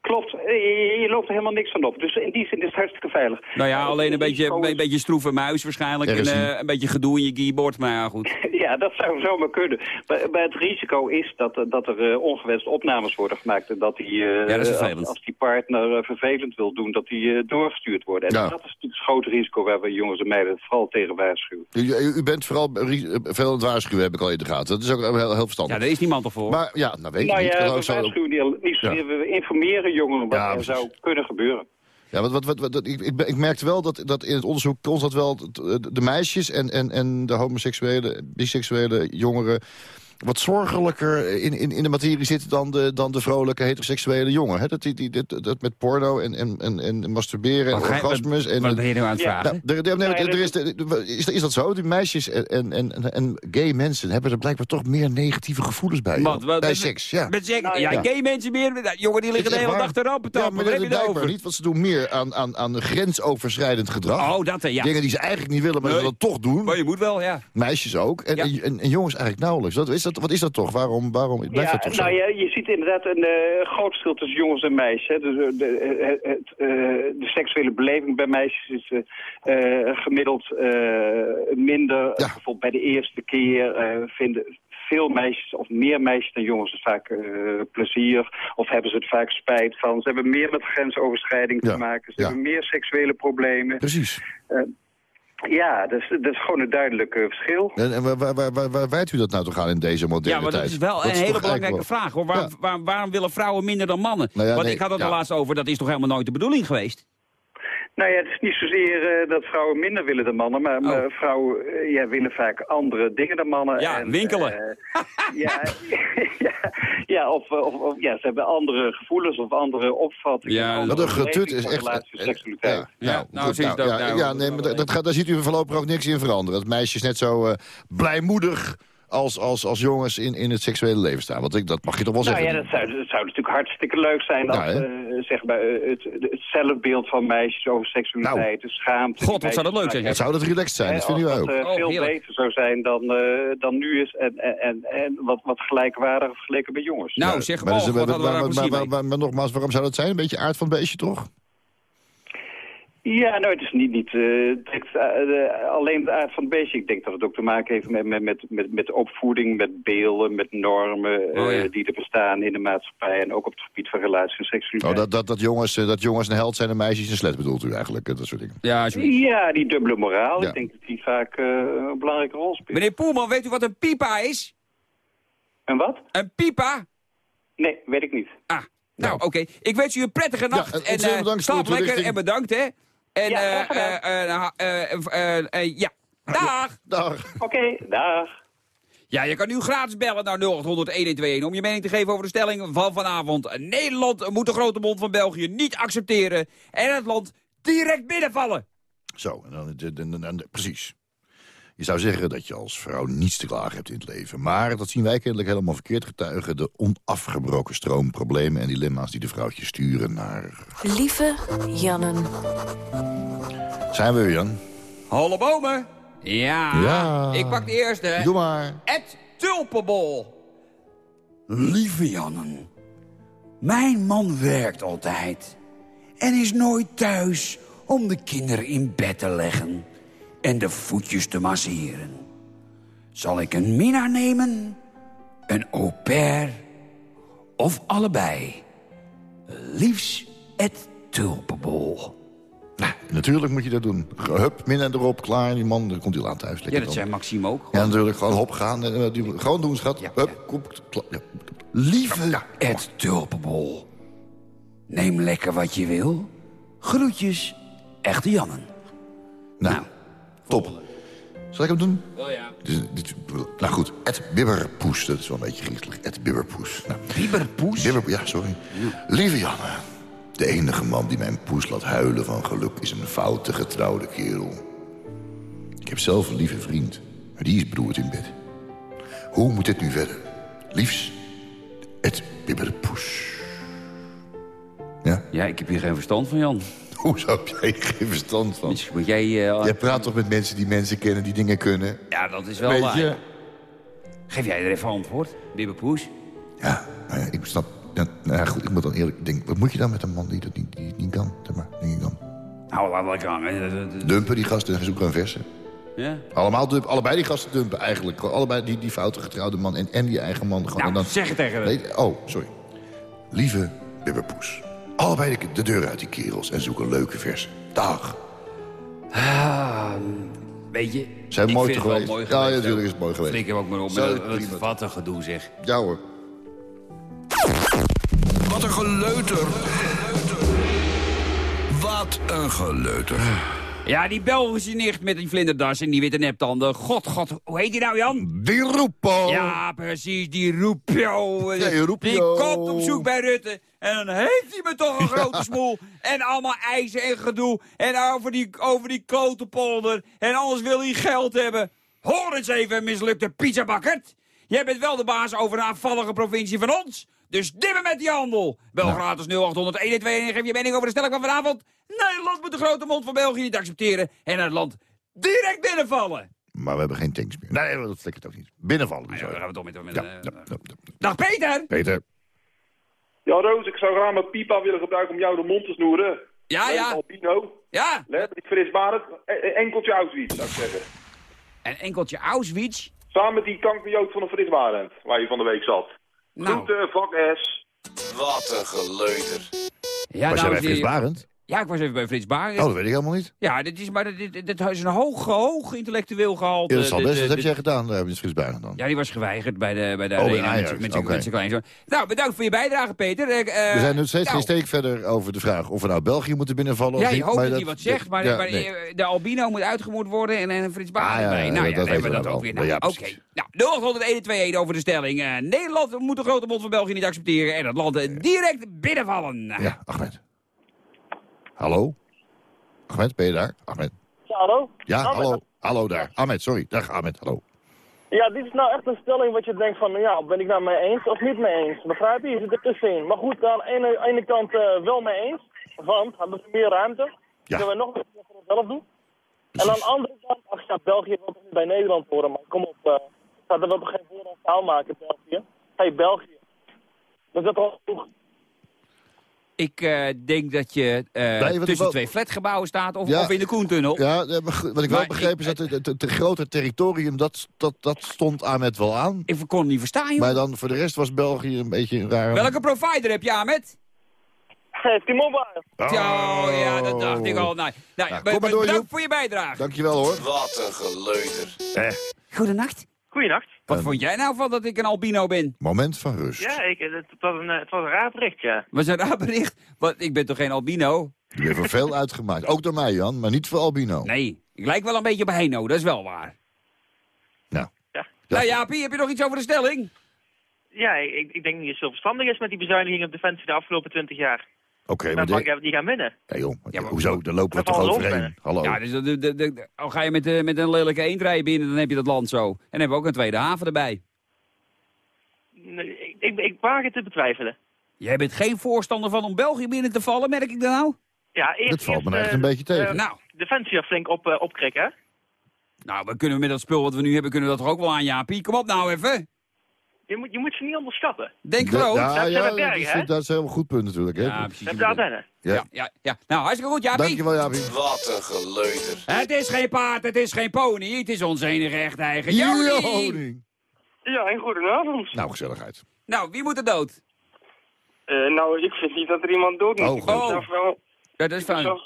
Klopt, eh, je, je loopt er helemaal niks van op. Dus in die zin is het hartstikke veilig. Nou ja, Eh, alleen een beetje, een beetje stroeve muis waarschijnlijk. En een- eh, een beetje gedoe in je keyboard, maar ja, goed. Ja, dat zou zomaar kunnen. Maar, maar het risico is dat, er- dat er eh, ongewenste opnames worden gemaakt... en dat die, eh, dat is als, vervelend. als die partner eh, vervelend wil doen, dat die eh, doorgestuurd worden. En Ja. dat is natuurlijk het grote risico waar we jongens en meiden vooral tegen waarschuwen. U, u, bent vooral eh, veel aan het waarschuwen, heb ik al in de gaten. Dat is ook heel, heel verstandig. Ja, daar is niemand toch voor. Maar ja, nou weet ik Nou niet. ja, we ook zo- waarschuwen niet, al- niet zozeer, we informeren jongeren wat Ja, er zou kunnen gebeuren. Ja, wat, wat, wat, wat- ik, ik, ik merkte wel dat, dat in het onderzoek constant wel de, de meisjes en, en, en de homoseksuele, biseksuele jongeren wat zorgelijker in, in, in de materie zitten dan de, dan de vrolijke heteroseksuele jongen. Hè? Dat, die, die, dat, dat met porno en, en, en, en masturberen en orgasmes. En, Wat ben je nou aan het Ja. vragen? nou, er, er- er- dat er is, de- is, is dat zo? Die meisjes en, en, en, en gay mensen hebben er blijkbaar toch meer negatieve gevoelens bij. Wat, joh. wat- bij met- seks, ja. Met seks? Nou, ja, ja. gay mensen meer. Nou, Jongen, die liggen de hele dag te Ja, tappen. maar Wat dat heb je het blijkbaar over? niet, want ze doen meer aan, aan, aan grensoverschrijdend gedrag. Oh, dat, hè, ja. Dingen die ze eigenlijk niet willen, maar ze het toch doen. Maar je moet wel, ja. Meisjes ook. En, Ja. en, en, en jongens eigenlijk nauwelijks. Wat is dat, wat is dat toch? Waarom, waarom blijft Ja, dat toch zo? nou ja, je ziet inderdaad een eh, groot verschil tussen jongens en meisjes. Hè. Dus, eh, de, eh, het, de seksuele beleving bij meisjes is gemiddeld minder. Ja. Bijvoorbeeld bij de eerste keer vinden veel meisjes, of meer meisjes dan jongens, het vaak plezier. Of hebben ze het vaak spijt van. Ze hebben meer met grensoverschrijding Ja, te maken. Ze hebben meer seksuele problemen. Precies. Ja, dat is, dat is gewoon een duidelijk eh, verschil. En, en waar, waar, waar, waar, wijt u dat nou toch aan in deze moderne Ja, maar dat tijd? is wel Dat een hele belangrijke wel- vraag. Hoor. Waar, Ja. waar- waarom willen vrouwen minder dan mannen? Nou ja, Want nee, ik had het ja. er laatst over, dat is toch helemaal nooit de bedoeling geweest? Nou ja, het is niet zozeer eh, dat vrouwen minder willen dan mannen, maar, maar vrouwen eh, ja, willen vaak andere dingen dan mannen. Oh. Ja, winkelen. eh, ja, ja, ja, of, of, of ja, ze hebben andere gevoelens of andere opvattingen. Ja, Wat een getut is van echt... seksualiteit. Ja, Ja, nou, nou, goed, je nou, het ook, ja, nou, ja, nee, maar dat, dat gaat, daar ziet u voorlopig ook niks in veranderen. Dat meisjes net zo eh, blijmoedig als, als, als jongens in, in het seksuele leven staan. Want ik, dat mag je toch wel Nou zeggen. ja, dat zou, dat zou natuurlijk hartstikke leuk zijn hè? eh, zeg maar, eh, het, het zelfbeeld van meisjes over seksualiteit, de schaamte. God, wat zou dat leuk zijn, Wat zou dat relaxed zijn? Dat Hè, vinden wij als ook. dat eh, Oh, veel heerlijk. beter zou zijn dan, eh, dan nu is en, en, en, en wat, wat gelijkwaardig vergeleken bij jongens. Nou, zeg, Maar, oh, dus, wat maar, hadden we daar maar, nogmaals, waarom zou dat zijn? Een beetje aard van het beestje, toch? Ja, nou, het is niet, niet eh, direct, eh, alleen de aard van het beestje. Ik denk dat het ook te maken heeft met, met, met, met, met opvoeding, met beelden, met normen eh, Oh, ja. die er bestaan in de maatschappij. En ook op het gebied van relaties en Oh, seksualiteit. dat, dat, dat, jongens, eh, dat jongens een held zijn en meisjes een slet bedoelt u eigenlijk. eh, Dat soort dingen. Ja. Ja, die dubbele moraal. Ja. Ik denk dat die vaak eh, een belangrijke rol speelt. Meneer Poelman, weet u wat een pipa is? En wat? Een pipa? Nee, weet ik niet. Ah, nou, oké. Ik wens u een prettige nacht. en en eh, slaap lekker en bedankt, hè. En, Ja, eh eh, eh, eh, eh, eh, eh. Dag! Dag. Oké, dag. Ja, je kan nu gratis bellen naar 0800 1121 om je mening te geven over de stelling van vanavond. Nederland moet de grote mond van België niet accepteren en het land direct binnenvallen. Zo, en dan, precies. Je zou zeggen dat je als vrouw niets te klagen hebt in het leven. Maar dat zien wij kennelijk helemaal verkeerd getuigen. De onafgebroken stroom problemen en dilemma's die de vrouwtjes sturen naar... Lieve Jannen. Zijn we weer, Jan? Holle bomen. Ja, Ja. ik pak de eerste. Doe maar. Het tulpenbol. Lieve Jannen, mijn man werkt altijd en is nooit thuis om de kinderen in bed te leggen en de voetjes te masseren. Zal ik een minnaar nemen, een au pair of allebei? Liefst het tulpenbol. Nou, natuurlijk moet je dat doen. Hup, min en erop, klaar. Die man, dan komt hij laat thuis. Ja, dat zei Maxime ook. Ja, natuurlijk. Gewoon hop gaan. Gewoon doen, schat. Ja, Hup, kom, ja. Lieve... Het tulpenbol. Neem lekker wat je wil. Groetjes, echte Jannen. Nou, Nou, top. Zal ik hem doen? Oh ja. Dit, dit- nou goed, Ed Bibberpoes. Dat is wel een beetje griezelig. Ed Bibberpoes. Nou, Bieberpoes? Bibber, ja, sorry. Lieve Janne, de enige man die mijn poes laat huilen van geluk... is een foute getrouwde kerel. Ik heb zelf een lieve vriend, maar die is beroerd in bed. Hoe moet dit nu verder? Liefst, Ed Bibberpoes. Ja, Ja, ik heb hier geen verstand van, Jan. hoe zou jij geen verstand van? Misschien moet jij... eh, Jij praat toch met mensen die mensen kennen, die dingen kunnen? Ja, dat is wel Weet waar. je? Geef jij er even antwoord, Bibberpoes? Ja, nou ja, ik snap... Ja, nou ja, goed, ik moet dan eerlijk denken... Wat moet je dan met een man die dat niet, die het niet kan? Zeg maar, denk ik dan. Nou, laat lekker hangen. Dumpen die gasten en zoeken een verse. Ja? Allemaal dump, allebei die gasten dumpen eigenlijk. Allebei die, die foute getrouwde man en, en die eigen man. Gewoon, Nou, en dan, zeg het tegen hem. Nee, oh, sorry. Lieve Bibberpoes. Allebei de, de deur uit die kerels en zoek een leuke verse. Dag. Ah, weet je... Zijn ik mooi vind het wel geweest? mooi Ja, geweest. ja, natuurlijk is het mooi geweest. Flikker hem ook maar op. Zo, prima. dat- Wat een gedoe, zeg. Ja hoor. Wat een geleuter. Wat een geleuter. Ja, die Belgische nicht met die vlinderdas en die witte neptanden. God, god, hoe heet die nou, Jan? Die Roepo. Ja, precies, die Roepio. Ja, die Roepio. Die komt op zoek bij Rutte. En dan heeft hij me toch een grote smoel. En allemaal eisen en gedoe. En over die, over die klote polder. En anders wil hij geld hebben. Hoor eens even, mislukte pizzabakkert. Jij bent wel de baas over een afvallige provincie van ons. Dus dimmen met die handel. Bel gratis 0800 en geef je mening over de stelling van vanavond. Nederland moet de grote mond van België niet accepteren. En het land direct binnenvallen. Maar we hebben geen tanks meer. Nee, dat flikkert ook niet. Binnenvallen. Ja, sorry. daar gaan we toch met... met Ja, eh, ja, ja, ja. Dag Peter! Peter. Ja, Roos, ik zou graag mijn pipa willen gebruiken om jou de mond te snoeren. Ja, Leuk, ja. Albino. Ja. Let, niet Fris Barend. E- e- Enkeltje Auschwitz, zou ik zeggen. En enkeltje Auschwitz. Samen met die kankerjood van de Fris Barend, waar je van de week zat. Nou. Groeten, vak S. Wat een geleuter. Ja, Was jij bij dames en Frits heren. Barend? Ja, ik was even bij Frits Barend. Oh, dat weet ik helemaal niet. Ja, dit is, maar dit, dit, dit is een hoog, hoog intellectueel gehalte. Ja, dat zal best. Wat heb jij gedaan daar met Frits Barend dan? Ja, die was geweigerd bij de, bij de Oh, arena met zijn kleinzoon. Nou, bedankt voor je bijdrage, Peter. Eh, We zijn nu steeds nou, geen steek verder over de vraag of we nou België moeten binnenvallen Ja, of je niet. hoopt maar dat hij wat zegt, maar, ja, maar nee. eh, de albino moet uitgemoed worden en, en Frits Barend Ah, ja, erbij. ja, Nou ja, dat hebben we dat ook weer. Nou, Ja, Oké. Nou, 0800 over de stelling. Nederland moet de grote mond van België niet accepteren en het land direct binnenvallen. Ja, Ahmed. Hallo? Ahmed, ben je daar? Ahmed. Ja, hallo? Ja, Ahmed. hallo. Hallo daar. Ahmed, sorry. Dag Ahmed, hallo. Ja, dit is nou echt een stelling wat je denkt van, ja, ben ik nou mee eens of niet mee eens? Begrijp je? Je zit er tussenin. Maar goed, aan de ene, ene kant eh, wel mee eens, want hebben we meer ruimte. Ja. Kunnen we nog meer voor onszelf doen. En aan de andere kant, ach ja, België wil toch niet bij Nederland horen, maar kom op, gaat er wel geen woord aan taal maken, België? Hey, België. Dat is dat al genoeg. Ik eh, denk dat je eh, tussen wel- twee flatgebouwen staat of, Ja. of in de Koentunnel. Ja, eh, wat ik wel Maar begrepen is dat het, het, het grote territorium, dat, dat, dat stond Ahmed wel aan. Ik kon het niet verstaan, joh. Maar dan voor de rest was België een beetje een raar... Welke provider heb je, Ahmed? Hey, T-Mobile. Oh. Ja, ja, dat dacht ik al. Nou, nou, Nou, kom maar be- door, bedankt Joep. voor je bijdrage. Dankjewel hoor. Wat een geleuter. Eh, Goedenacht. Goeienacht. Wat vond jij nou van dat ik een albino ben? moment van rust. Ja, ik, het, was een, het was een raar bericht, ja. Was een raar bericht? Want ik ben toch geen albino? Je bent voor veel uitgemaakt. Ook door mij, Jan, maar niet voor Albino. Nee, ik lijk wel een beetje op Heino, dat is wel waar. Nou. Ja. Nou Jaapie, heb je nog iets over de stelling? Ja, ik, ik denk niet dat het zo verstandig is met die bezuiniging op Defensie de afgelopen twintig jaar. Oké, Dan maar... mag ik die gaan winnen. Ja, joh, Ja, maar- hoezo? Daar lopen we toch overheen. Hallo. Ja, dus de, de, de, de- al ga je met, de, met een lelijke eendrij binnen, dan heb je dat land zo. En dan hebben we ook een tweede haven erbij. Nee, Ik, ik, ik waag het te betwijfelen. Jij bent geen voorstander van om België binnen te vallen, merk ik dan nou? Ja, eerst, Dat valt me eerst, eigenlijk eh, een beetje tegen. eh, Nou, Defensie er flink op, eh, opkrikken, hè? nou, we kunnen met dat spul wat we nu hebben, kunnen we dat toch ook wel aan, Jaapie? Kom op nou even. Je moet, je moet ze niet onderschatten. Denk De- groot. ja, Dat ja, zijn dat, de bergen, is, hè? dat is een heel goed punt natuurlijk. Hè? Ja, precies. Dat. Ja. Ja, ja, ja. Nou, hartstikke goed, Jaapie. Dankjewel, Jaapie. Wat een geleuter. Het is geen paard, het is geen pony, het is onze enige echte eigen Joni. Ja, en goedenavond. Nou, gezelligheid. Nou, wie moet er dood? Eh, nou, ik vind niet dat er iemand dood moet. Oh, ik, zelf wel, Ja, dat is ik, ben fijn. zelf,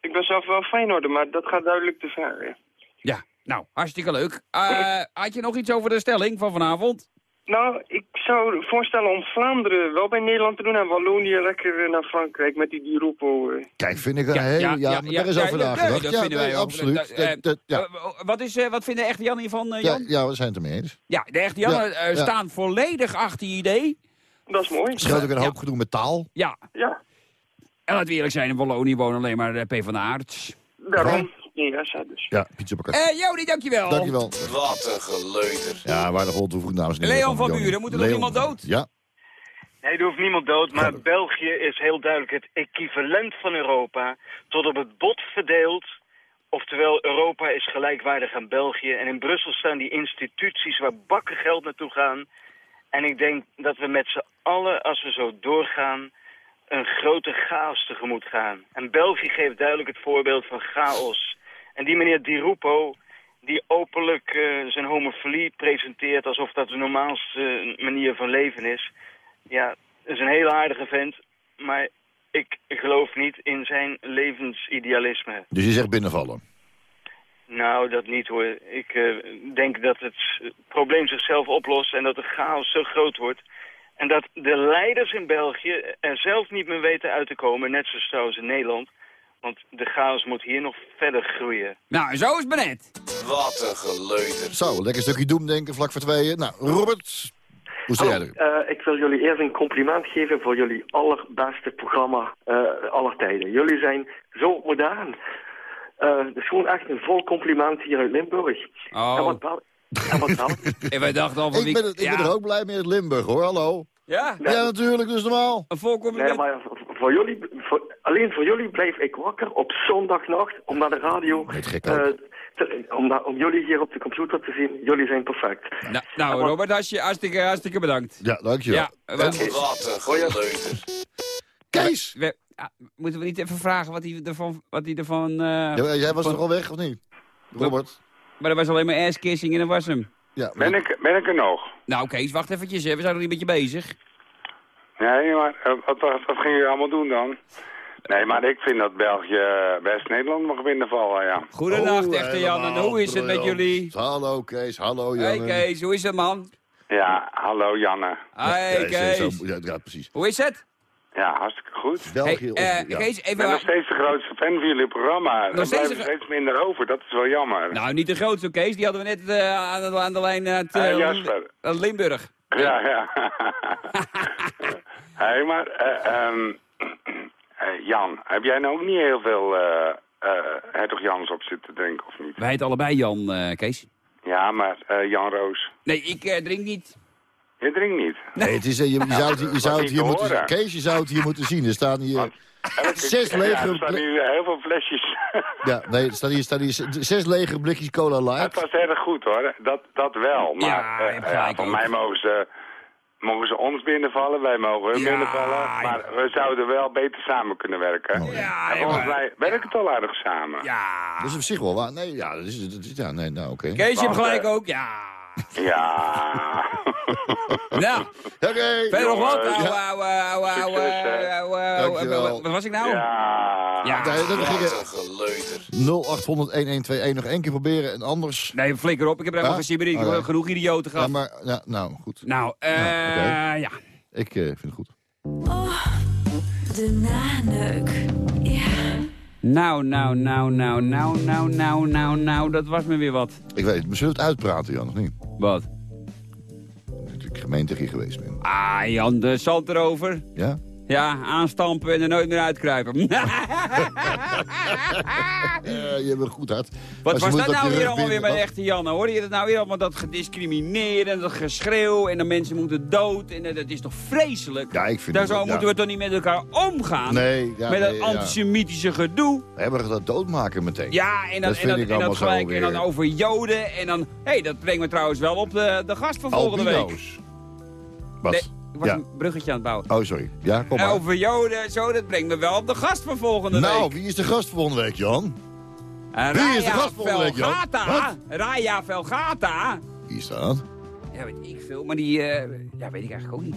ik ben zelf wel Feyenoorder, maar dat gaat duidelijk te ver. ja. Ja, nou, hartstikke leuk. Eh, had je nog iets over de stelling van vanavond? Nou, ik zou voorstellen om Vlaanderen wel bij Nederland te doen en Wallonië lekker eh, naar Frankrijk met die Di Rupo. eh. Kijk, vind ik een Ja, heel... Ja, ja, ja, maar ja, daar is ja, over ja, nagedacht. dat Ja, vinden wij absoluut. Eh. Eh, wat, is, eh, wat vinden de echte Jan hiervan, eh, Ja, Jan? ja, we zijn het ermee eens. Ja, de echte Jan Ja, eh, ja. staan volledig achter je idee. Dat is mooi. Scheelt ook een Ja. hoop gedoe met taal. Ja, Ja, en laten we eerlijk zijn, in Wallonië wonen alleen maar de P de dus. Ja, pizza bakker. Eh Jody, dankjewel. Dankjewel. Wat een geleuter. Ja, waardig toevoegd namens Leon van Buren, moet er nog iemand dood? Ja. Nee, er hoeft niemand dood, maar België is heel duidelijk het equivalent van Europa, tot op het bot verdeeld. Oftewel, Europa is gelijkwaardig aan België. En in Brussel staan die instituties waar bakken geld naartoe gaan. En ik denk dat we met z'n allen, als we zo doorgaan, een grote chaos tegemoet gaan. En België geeft duidelijk het voorbeeld van chaos. En die meneer Di Rupo, die openlijk eh, zijn homofilie presenteert alsof dat de normaalste manier van leven is. Ja, is een hele aardige vent, maar ik geloof niet in zijn levensidealisme. Dus je zegt binnenvallen. Nou, dat niet hoor. Ik eh, denk dat het eh, probleem zichzelf oplost en dat de chaos zo groot wordt. En dat de leiders in België er zelf niet meer weten uit te komen, net zoals trouwens in Nederland. Want de chaos moet hier nog verder groeien. Nou, zo is het maar net. Wat een geleuter. Zo, lekker stukje doemdenken, vlak voor tweeën. Nou, Robert, hoe sta jij er? Eh, ik wil jullie eerst een compliment geven voor jullie allerbeste programma eh, aller tijden. Jullie zijn zo modern. Eh Het is gewoon echt een vol compliment hier uit Limburg. Oh. En wat bel- en wat En wij dachten al van Ik ben, ik ja. ben er ook blij mee uit Limburg, hoor. Hallo. Ja? Ja, natuurlijk, dus normaal. Een vol compliment. Nee, maar voor- jullie, alleen voor jullie blijf ik wakker op zondagnacht om naar de radio... eh, te- om, om jullie hier op de computer te zien. Jullie zijn perfect. Nou, nou Robert, hartstikke, hartstikke, hartstikke bedankt. Ja, dankjewel. Ja, En- we- Wat een. Kees! We, ja, moeten we niet even vragen wat hij ervan... Wat hij ervan eh, Ja, jij was van- toch al weg, of niet? Robert? Maar dat was alleen maar ass-kissing en dat was hem. Ja, Ben ik, ben ik er nog? Nou, Kees, wacht eventjes. Hè. We zijn nog niet met je bezig. Nee, maar eh, wat, wat, wat gingen jullie allemaal doen dan? Nee, maar ik vind dat België best Nederland mag binnenvallen, ja. Goedenacht, Oh, echte Jan. En hoe is het met jullie? Hallo Kees, hallo Hey Janne. Kees, hoe is het man? Ja, hallo Janne. Hey Kees. zo- ja, ja, precies. Hoe is het? Ja, hartstikke goed. België, Hey, eh, ja. Kees, Ik even... ben nog steeds de grootste fan van jullie programma. Er steeds steeds minder over, dat is wel jammer. Nou, niet de grootste Kees. Die hadden we net eh, aan, de, aan de lijn uit Eh, eh, Jasper. uit Limburg. Ja, ja. Hé, hey, maar eh, ehm, eh, Jan, heb jij nou ook niet heel veel eh eh Hertog Jans op zitten drinken, of niet? Wij heten allebei Jan, eh, Kees. Ja, maar eh, Jan Roos, Nee, ik eh, drink niet. je drinkt niet. Nee, het is, eh, je, je zou het, je zou het hier te moeten horen. Kees, je zou het hier moeten zien. Er staan hier zes Ja, er lege... staan hier heel veel flesjes. Ja, nee, er staan hier, staan hier zes lege blikjes cola Het light. was erg goed hoor, dat, dat wel. Maar Ja, eh, van mij mogen ze, mogen ze ons binnenvallen, wij mogen hun Ja, binnenvallen. Maar we zouden wel beter samen kunnen werken. Ja, en volgens mij werkt het al aardig samen. Ja. Dat is op zich wel waar. Nee, ja, dat is, dat is, ja, nee, nou, oké. Kees, je hebt gelijk eh, ook. Ja. Ja. Nou, Oké. verder nog wat? Dankjewel. Wat was ik nou? Ja. Ja. Nee, dat gingen 0800-1121 nog één keer proberen en anders... Nee, flikker op. Ik heb er helemaal Ja? geen zin meer in. Ik heb genoeg idioten Ja, gehad. maar, ja, nou, goed. Nou, eh, Nou, ja. Ik eh, vind het goed. De naneuk. Ja. Nou, nou, nou, nou, nou, nou, nou, nou, nou, dat was me weer wat. Ik weet het, maar zullen we het uitpraten, Jan, of niet? Wat? Dat ik gemeente hier geweest. Ah, Jan, de zand erover. Ja? Ja, aanstampen en er nooit meer uitkruipen. Eh, je hebt een goed hart. Wat was dat nou weer allemaal weer met echte Janne? Hoorde je dat nou weer allemaal dat gediscrimineren en dat geschreeuw en de mensen moeten dood en dat is toch vreselijk? Ja, ik vind Daar zo ja. moeten we toch niet met elkaar omgaan? Nee, ja, met dat nee, ja. antisemitische gedoe? We hebben dat doodmaken meteen. Ja, en dan, Dat en dan, en zo gelijk en dan over Joden en dan... Hé, hey, dat brengt me trouwens wel op de, de gast van volgende week. Albino's. Wat? Nee, ik was ja. een bruggetje aan het bouwen. Oh, sorry. Ja, kom maar. Over Joden, zo, dat brengt me wel op de gast van volgende nou, week. wie is de gast volgende week, Jan? Eh, wie is de gast volgende week, Jan? Velgata. Raya Velgata. Wie is dat? Ja, weet ik veel, maar die... eh, ja, weet ik eigenlijk ook niet.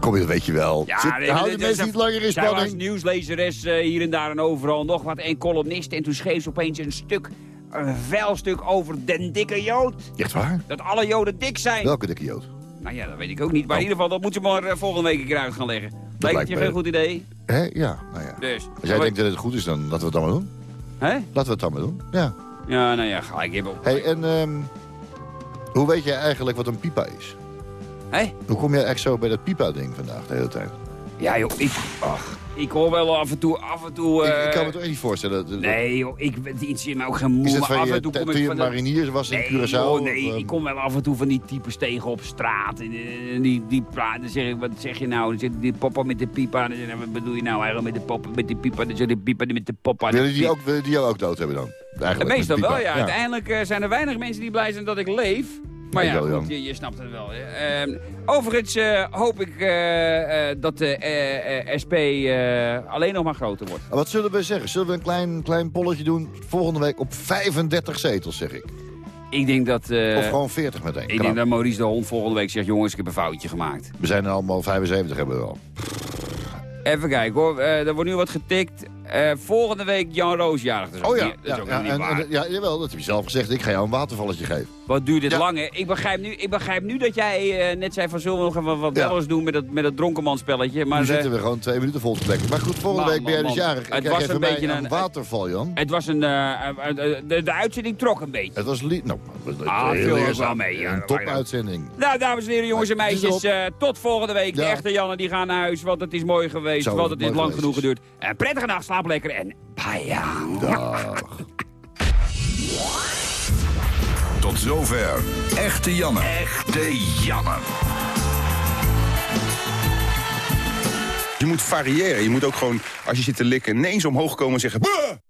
Kom je, dat weet je wel. Ja, Zit, nee, houden dat- mensen niet langer in Zij was spanning? nieuwslezeres eh, hier en daar en overal. Nog wat, en columnist. En toen schreef ze opeens een stuk, een vuil stuk over den dikke Jood. Echt waar? Dat alle Joden dik zijn. Welke dikke Jood? Nou ja, dat weet ik ook niet. Maar in ieder geval, dat moet ze maar eh, volgende week een keer uit gaan leggen. Lijkt het lijkt je me- geen goed idee? Hé, ja, nou ja. Dus. Als jij denkt dat het goed is, dan laten we het dan maar doen. Hè? Laten we het dan maar doen, ja. Ja, nou ja, gelijk. Je hebt ook- hey, en ehm, hoe weet jij eigenlijk wat een pipa is? Hé? Hoe kom jij echt zo bij dat pipa-ding vandaag de hele tijd? Ja joh, ik, ach, ik hoor wel af en toe, af en toe... ik, eh, ik kan me toch echt niet voorstellen. Dat, Nee joh, ik het interesseert me ook geen moe. Is het maar van af en toe kom ik van de- mariniers was in Nee, Curaçao? joh, nee, of, ehm, ik kom wel af en toe van die types tegen op straat. En, eh, die, die dan zeg ik, wat zeg je nou? Dan zegt die poppa met de pipa. Dan zeg ik, wat bedoel je nou eigenlijk met de poppa, met die pipa? Dan zegt die pipa met de poppa. Willen die, ook, willen die jou ook dood hebben dan? Eigenlijk, Meestal wel, ja. Uiteindelijk eh, zijn er weinig mensen die blij zijn dat ik leef. Maar ja, goed, je, je snapt het wel. Ehm, overigens eh, hoop ik eh, eh, dat de SP alleen nog maar groter wordt. Wat zullen we zeggen? Zullen we een klein, klein polletje doen? Volgende week op 35 zetels, zeg ik. Ik denk dat... of gewoon 40 meteen. Ik Knap. denk dat Maurice de Hond volgende week zegt... jongens, ik heb een foutje gemaakt. We zijn er allemaal 75 hebben we al. Even kijken hoor, Eh, er wordt nu wat getikt. Eh, volgende week Jan Roos jarig. Ook Oh ja, niet- dat is ja, ook ja, niet en, waar. en- ja, jawel, dat heb je zelf gezegd. Ik ga jou een watervalletje geven. Wat duurt dit lang, hè? Ik begrijp nu, ik begrijp nu dat jij eh, net zei van zullen we nog even wat Ja. doen met dat, met dat dronkenmanspelletje. Maar nu eh, zitten we gewoon twee minuten vol te plekken. Maar goed, volgende Man, week ben jij dus jarig. Het was een beetje een een- waterval, Jan. het was een... eh, eh, eh, de, de uitzending trok een beetje. Het was lied. Nou, Ah, viel leerzaam. wel mee, ja, Een topuitzending. Nou, dames en heren, jongens en meisjes, eh, tot volgende week. De Ja. echte Janne die gaan naar huis, want het is mooi geweest, want het is lang genoeg geduurd. Prettige nacht, lekker en. Dag. Tot zover. Echte Janne. Echte Janne. Je moet variëren. Je moet ook gewoon, als je zit te likken, ineens omhoog komen en zeggen... "Bah!"